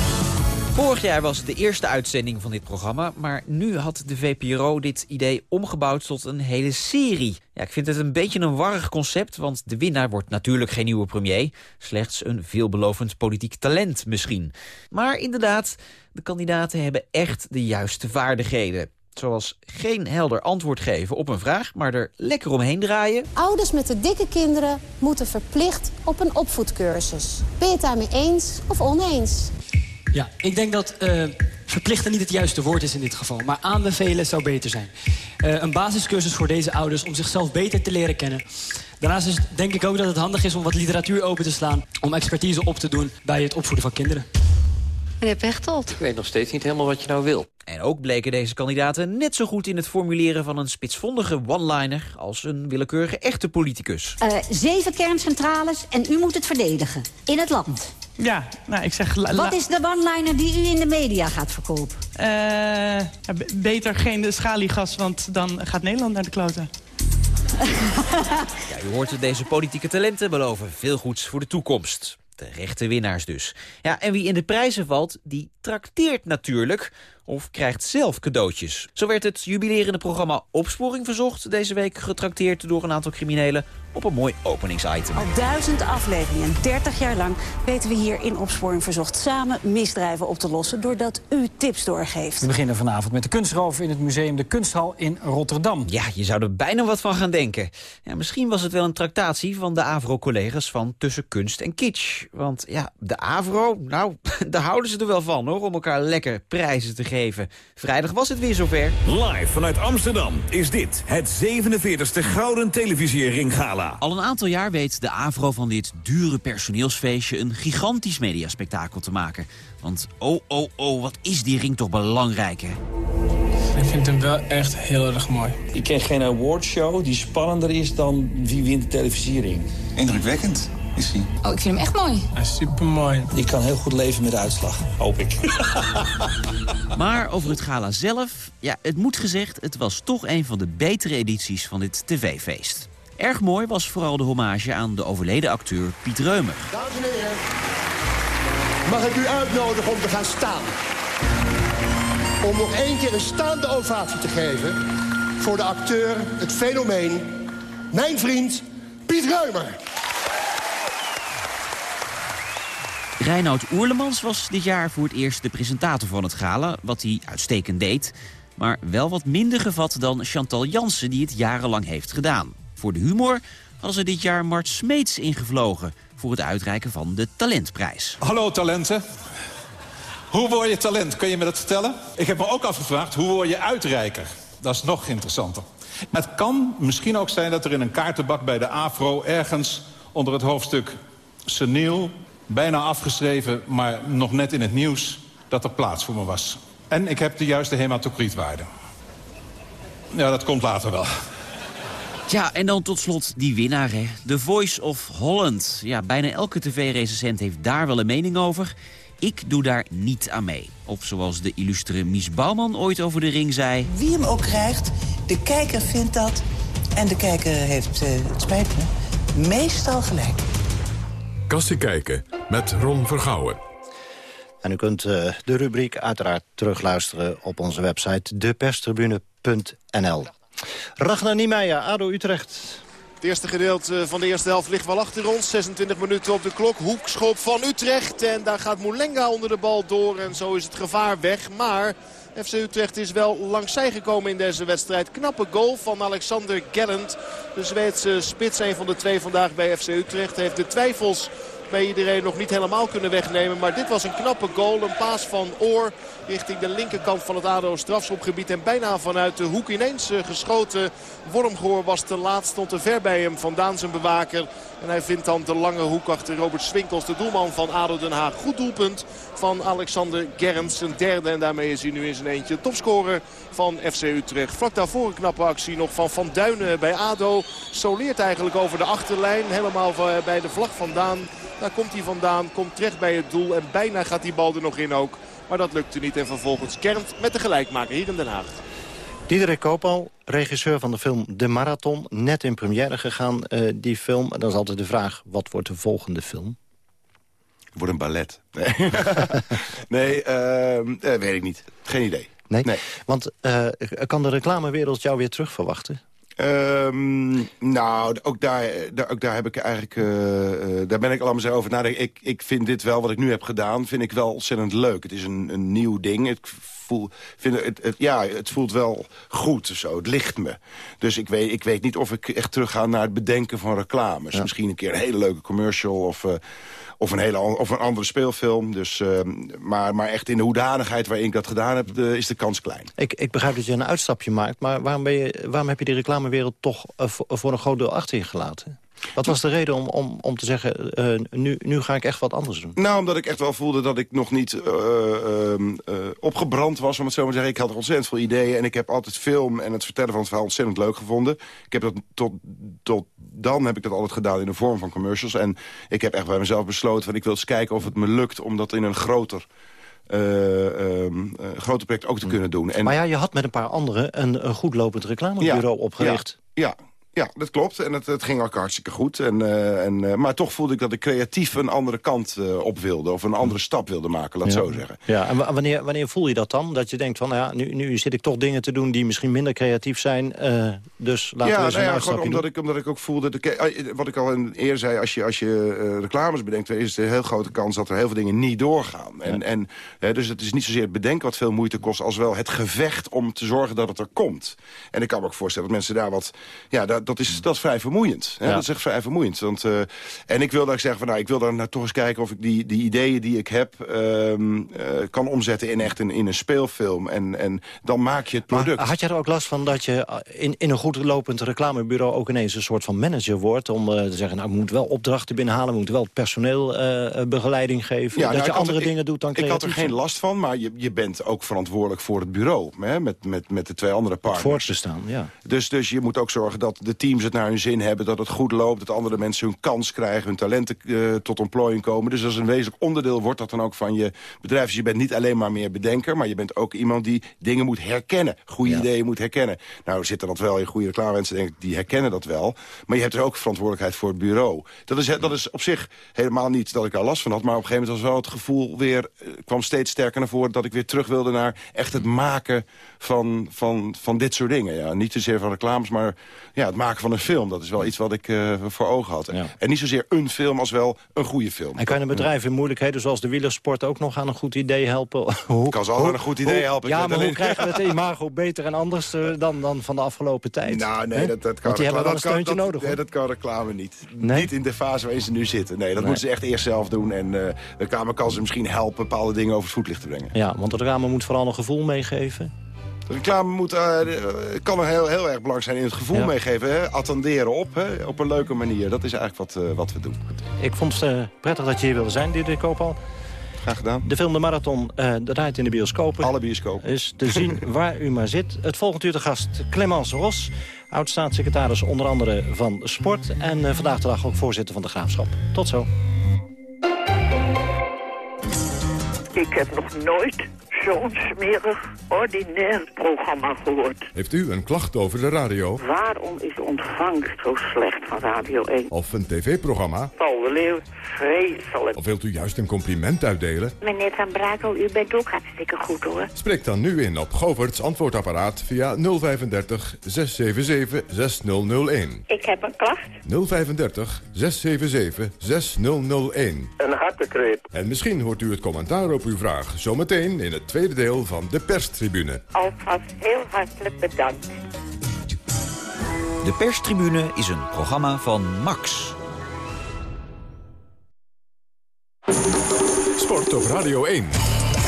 Vorig jaar was het de eerste uitzending van dit programma... maar nu had de VPRO dit idee omgebouwd tot een hele serie. Ja, ik vind het een beetje een warrig concept... want de winnaar wordt natuurlijk geen nieuwe premier... slechts een veelbelovend politiek talent misschien. Maar inderdaad, de kandidaten hebben echt de juiste vaardigheden. Zoals geen helder antwoord geven op een vraag... maar er lekker omheen draaien... Ouders met de dikke kinderen moeten verplicht op een opvoedcursus. Ben je het daarmee eens of oneens? Ja, ik denk dat eh, verplichten niet het juiste woord is in dit geval. Maar aanbevelen zou beter zijn. Eh, een basiscursus voor deze ouders om zichzelf beter te leren kennen. Daarnaast is, denk ik ook dat het handig is om wat literatuur open te slaan... om expertise op te doen bij het opvoeden van kinderen. Meneer Pechtold. Ik weet nog steeds niet helemaal wat je nou wil. En ook bleken deze kandidaten net zo goed in het formuleren van een spitsvondige one-liner... als een willekeurige echte politicus. Eh, zeven kerncentrales en u moet het verdedigen. In het land. Ja, nou, ik zeg... Wat is de one-liner die u in de media gaat verkopen? Eh, beter geen schaliegas, want dan gaat Nederland naar de kloten. Ja, u hoort het, deze politieke talenten beloven veel goeds voor de toekomst. De rechte winnaars dus. Ja, en wie in de prijzen valt, die trakteert natuurlijk... of krijgt zelf cadeautjes. Zo werd het jubilerende programma Opsporing Verzocht... deze week getrakteerd door een aantal criminelen... op een mooi openingsitem. Al duizend afleveringen, 30 jaar lang, weten we hier in Opsporing Verzocht samen misdrijven op te lossen doordat u tips doorgeeft. We beginnen vanavond met de kunstroof in het museum De Kunsthal in Rotterdam. Ja, je zou er bijna wat van gaan denken. Ja, misschien was het wel een tractatie van de AVRO-collega's van Tussen Kunst en Kitsch. Want ja, de AVRO, nou, daar houden ze er wel van hoor, om elkaar lekker prijzen te geven. Vrijdag was het weer zover. Live vanuit Amsterdam is dit het 47e Gouden Televisiering Gala. Al een aantal jaar weet de AVRO van dit dure personeelsfeestje... een gigantisch mediaspectakel te maken. Want oh, oh, oh, wat is die ring toch belangrijk, hè? Ik vind hem wel echt heel erg mooi. Ik ken geen awardshow die spannender is dan wie wint de televisiering. Indrukwekkend is hij. Oh, ik vind hem echt mooi. Hij is supermooi. Ik kan heel goed leven met de uitslag, hoop ik. Maar over het gala zelf, ja, het moet gezegd... het was toch een van de betere edities van dit tv-feest. Erg mooi was vooral de hommage aan de overleden acteur Piet Reumer. Dames en heren, mag ik u uitnodigen om te gaan staan? Om nog één keer een staande ovatie te geven... voor de acteur, het fenomeen, mijn vriend Piet Reumer. Reinoud Oerlemans was dit jaar voor het eerst de presentator van het gala... wat hij uitstekend deed, maar wel wat minder gevat dan Chantal Jansen... die het jarenlang heeft gedaan. Voor de humor hadden ze dit jaar Mart Smeets ingevlogen... voor het uitreiken van de Talentprijs. Hallo talenten. Hoe word je talent? Kun je me dat vertellen? Ik heb me ook afgevraagd, hoe word je uitreiker? Dat is nog interessanter. Het kan misschien ook zijn dat er in een kaartenbak bij de AFRO... ergens onder het hoofdstuk seniel, bijna afgeschreven... maar nog net in het nieuws, dat er plaats voor me was. En ik heb de juiste hematocrietwaarde. Ja, dat komt later wel. Ja, en dan tot slot die winnaar, hè. The Voice of Holland. Ja, bijna elke tv-recensent heeft daar wel een mening over. Ik doe daar niet aan mee. Of zoals de illustere Mies Bouwman ooit over de ring zei... Wie hem ook krijgt, de kijker vindt dat... en de kijker heeft, eh, het spijt me, meestal gelijk. Kastie kijken met Ron Vergouwen. En u kunt eh, de rubriek uiteraard terugluisteren op onze website deperstribune.nl. Ragnar Niemeyer, ADO Utrecht. Het eerste gedeelte van de eerste helft ligt wel achter ons. 26 minuten op de klok. Hoekschop van Utrecht. En daar gaat Moulenga onder de bal door. En zo is het gevaar weg. Maar FC Utrecht is wel langs zij gekomen in deze wedstrijd. Knappe goal van Alexander Gallant. De Zweedse spits, een van de twee vandaag bij FC Utrecht. Heeft de twijfels bij iedereen nog niet helemaal kunnen wegnemen. Maar dit was een knappe goal. Een paas van Oor richting de linkerkant van het ADO strafschopgebied. En bijna vanuit de hoek ineens eh, geschoten. Wormgoor was te laat, stond te ver bij hem vandaan zijn bewaker. En hij vindt dan de lange hoek achter Robert Swinkels, de doelman van ADO Den Haag. Goed doelpunt van Alexander Gerns, een derde. En daarmee is hij nu in zijn eentje topscorer van FC Utrecht. Vlak daarvoor een knappe actie nog van Van Duinen bij ADO. Soleert eigenlijk over de achterlijn, helemaal bij de vlag vandaan. Daar komt hij vandaan, komt terecht bij het doel en bijna gaat die bal er nog in ook. Maar dat lukte niet en vervolgens kernt met de gelijkmaker hier in Den Haag. Diederik Koopal, regisseur van de film De Marathon. Net in première gegaan, uh, die film. Dan is altijd de vraag, wat wordt de volgende film? Het wordt een ballet. Nee, nee uh, weet ik niet. Geen idee. Nee? nee. Want uh, kan de reclamewereld jou weer terug verwachten? Um, nou, ook daar, daar, ook daar heb ik eigenlijk, uh, uh, daar ben ik allemaal zo over nadenken. Ik, ik vind dit wel, wat ik nu heb gedaan, vind ik wel ontzettend leuk. Het is een, een nieuw ding. Ik voel, vind het, het, ja, het voelt wel goed zo. Het ligt me. Dus ik weet, ik weet niet of ik echt terug ga naar het bedenken van reclames. Ja. Misschien een keer een hele leuke commercial of... Uh, of een, hele, of een andere speelfilm. Dus, uh, maar, maar echt in de hoedanigheid waarin ik dat gedaan heb, de, is de kans klein. Ik, ik begrijp dat je een uitstapje maakt. Maar waarom, ben je, waarom heb je die reclamewereld toch uh, voor een groot deel achter je gelaten? Wat was de reden om, om, om te zeggen, uh, nu, nu ga ik echt wat anders doen? Nou, omdat ik echt wel voelde dat ik nog niet uh, uh, opgebrand was, om het zo maar te zeggen. Ik had ontzettend veel ideeën en ik heb altijd film en het vertellen van het verhaal ontzettend leuk gevonden. Ik heb dat tot, tot dan heb ik dat altijd gedaan in de vorm van commercials. En ik heb echt bij mezelf besloten, van ik wil eens kijken of het me lukt om dat in een groter... Uh, uh, grote project ook te kunnen doen. En... Maar ja, je had met een paar anderen een, een goed lopend reclamebureau ja, opgericht. Ja, ja. Ja, dat klopt. En het, het ging ook hartstikke goed. En, uh, en, uh, maar toch voelde ik dat ik creatief een andere kant uh, op wilde. Of een andere stap wilde maken, laat ja. zo zeggen. Ja, en wanneer, wanneer voel je dat dan? Dat je denkt van, nou ja, nu, nu zit ik toch dingen te doen die misschien minder creatief zijn. dus laten ja, we eens nou een ja, gewoon omdat ik, omdat ik ook voelde... De, wat ik al eerder zei, als je, als je reclames bedenkt... is het een heel grote kans dat er heel veel dingen niet doorgaan. En, en, dus het is niet zozeer het bedenken wat veel moeite kost... als wel het gevecht om te zorgen dat het er komt. En ik kan me ook voorstellen dat mensen daar wat... Ja, dat, dat, is, dat is vrij vermoeiend. Hè? Ja. Dat is echt vrij vermoeiend. Want, uh, en ik wil dat ik zeg van nou, ik wil daar nou toch eens kijken of ik die, die ideeën die ik heb um, uh, kan omzetten in echt een, in een speelfilm. En, en dan maak je het product. Maar had jij er ook last van dat je in, in een goed lopend reclamebureau ook ineens een soort van manager wordt? Om uh, te zeggen, nou, we moeten wel opdrachten binnenhalen, we moeten wel personeel begeleiding geven. Ja, dat nou, je andere er, dingen doet dan creatief. Ik had er geen last van, maar je, je bent ook verantwoordelijk voor het bureau. Hè? Met, met, met de twee andere partners. Voort te staan, ja. Dus, dus je moet ook zorgen dat de teams het naar hun zin hebben, dat het goed loopt, dat andere mensen hun kans krijgen, hun talenten uh, tot ontplooiing komen. Dus is een wezenlijk onderdeel, wordt dat dan ook van je bedrijf. Dus je bent niet alleen maar meer bedenker, maar je bent ook iemand die dingen moet herkennen. Goede ja. ideeën moet herkennen. Nou zitten dat wel in goede reclamemensen, denk ik, die herkennen dat wel. Maar je hebt er ook verantwoordelijkheid voor het bureau. Dat is, dat is op zich helemaal niet dat ik daar last van had, maar op een gegeven moment was wel het gevoel weer, uh, kwam steeds sterker naar voren, dat ik weer terug wilde naar echt het maken van, van, van dit soort dingen. Ja, niet zozeer van reclames, maar ja, het maken van een film. Dat is wel iets wat ik uh, voor ogen had. Ja. En niet zozeer een film als wel een goede film. En kan een bedrijf in moeilijkheden zoals de wielersport ook nog aan een goed idee helpen? hoe, kan ze al aan een goed idee hoe, helpen. Ja, maar hoe krijgen we het imago beter en anders uh, dan, dan van de afgelopen tijd? Nou, nee, dat, dat kan Want die hebben wel een steuntje dat, nodig. Nee, dat kan reclame niet. Nee? Niet in de fase waarin ze nu zitten. Nee, dat nee. moeten ze echt eerst zelf doen. En uh, reclame kan ze misschien helpen bepaalde dingen over het voetlicht te brengen. Ja, want de reclame moet vooral een gevoel meegeven. Reclame moet, uh, kan er heel, heel erg belangrijk zijn in het gevoel ja. meegeven. Hè? Attenderen op, hè? op een leuke manier. Dat is eigenlijk wat, uh, wat we doen. Ik vond het uh, prettig dat je hier wilde zijn, Diederik Koopal. Graag gedaan. De film De Marathon draait in de bioscopen. Alle bioscopen. Is te zien waar u maar zit. Het volgende uur de gast Clemence Ros. Oud-staatssecretaris onder andere van Sport. En vandaag de dag ook voorzitter van de Graafschap. Tot zo. Ik heb nog nooit zo'n smerig, ordinair programma gehoord. Heeft u een klacht over de radio? Waarom is de ontvangst zo slecht van Radio 1? Of een tv-programma? Paul de Leeuw, vreselijk. Of wilt u juist een compliment uitdelen? Meneer Van Brakel, u bent ook hartstikke goed hoor. Spreek dan nu in op Govert's antwoordapparaat via 035 677 6001. Ik heb een klacht. 035 677 6001. Een hartekreep. En misschien hoort u het commentaar op uw vraag zometeen in het tweede deel van de perstribune. Alvast heel hartelijk bedankt. De perstribune is een programma van Max. Sport op Radio 1.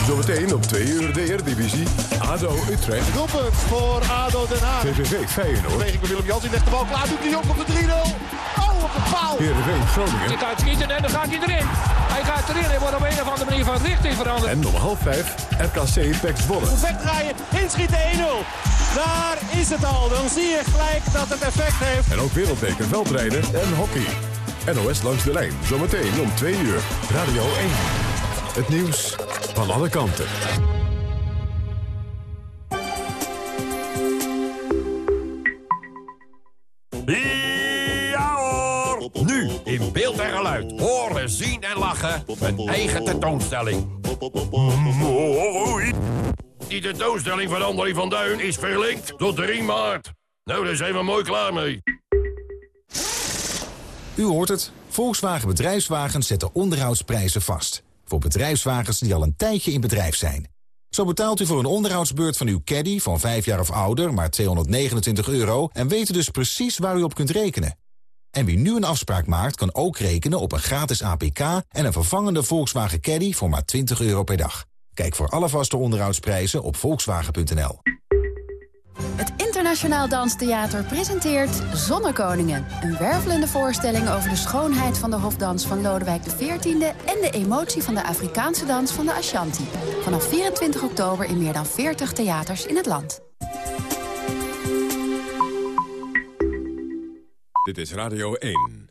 Zometeen om 2 uur de Eredivisie. ADO Utrecht. Doelpunt voor ADO Den Haag. VVV Feyenoord. Beweging van Willem Jans, die legt de bal klaar. Doet hij ook op de 3-0. Op de paal. Heerenveen Groningen. Hij gaat schieten en dan gaat hij erin. Hij gaat erin. Hij wordt op een of andere manier van richting veranderd. En om half vijf RKC Pek Zwolle. Wegdraaien, inschieten 1-0. Daar is het al. Dan zie je gelijk dat het effect heeft. En ook wereldbeker veldrijden en hockey. NOS langs de lijn. Zometeen om 2 uur. Radio 1. Het nieuws van alle kanten. Horen, zien en lachen. Een eigen tentoonstelling. Mooi! Die tentoonstelling van André van Duin is verlinkt tot 3 maart. Nou, daar zijn we mooi klaar mee. U hoort het. Volkswagen Bedrijfswagens zetten onderhoudsprijzen vast. Voor bedrijfswagens die al een tijdje in bedrijf zijn. Zo betaalt u voor een onderhoudsbeurt van uw caddy van 5 jaar of ouder maar 229 euro... en weet dus precies waar u op kunt rekenen. En wie nu een afspraak maakt, kan ook rekenen op een gratis APK... en een vervangende Volkswagen Caddy voor maar 20 euro per dag. Kijk voor alle vaste onderhoudsprijzen op volkswagen.nl. Het Internationaal Danstheater presenteert Zonnekoningen. Een wervelende voorstelling over de schoonheid van de hofdans van Lodewijk XIV... en de emotie van de Afrikaanse dans van de Ashanti. Vanaf 24 oktober in meer dan 40 theaters in het land. Dit is Radio 1.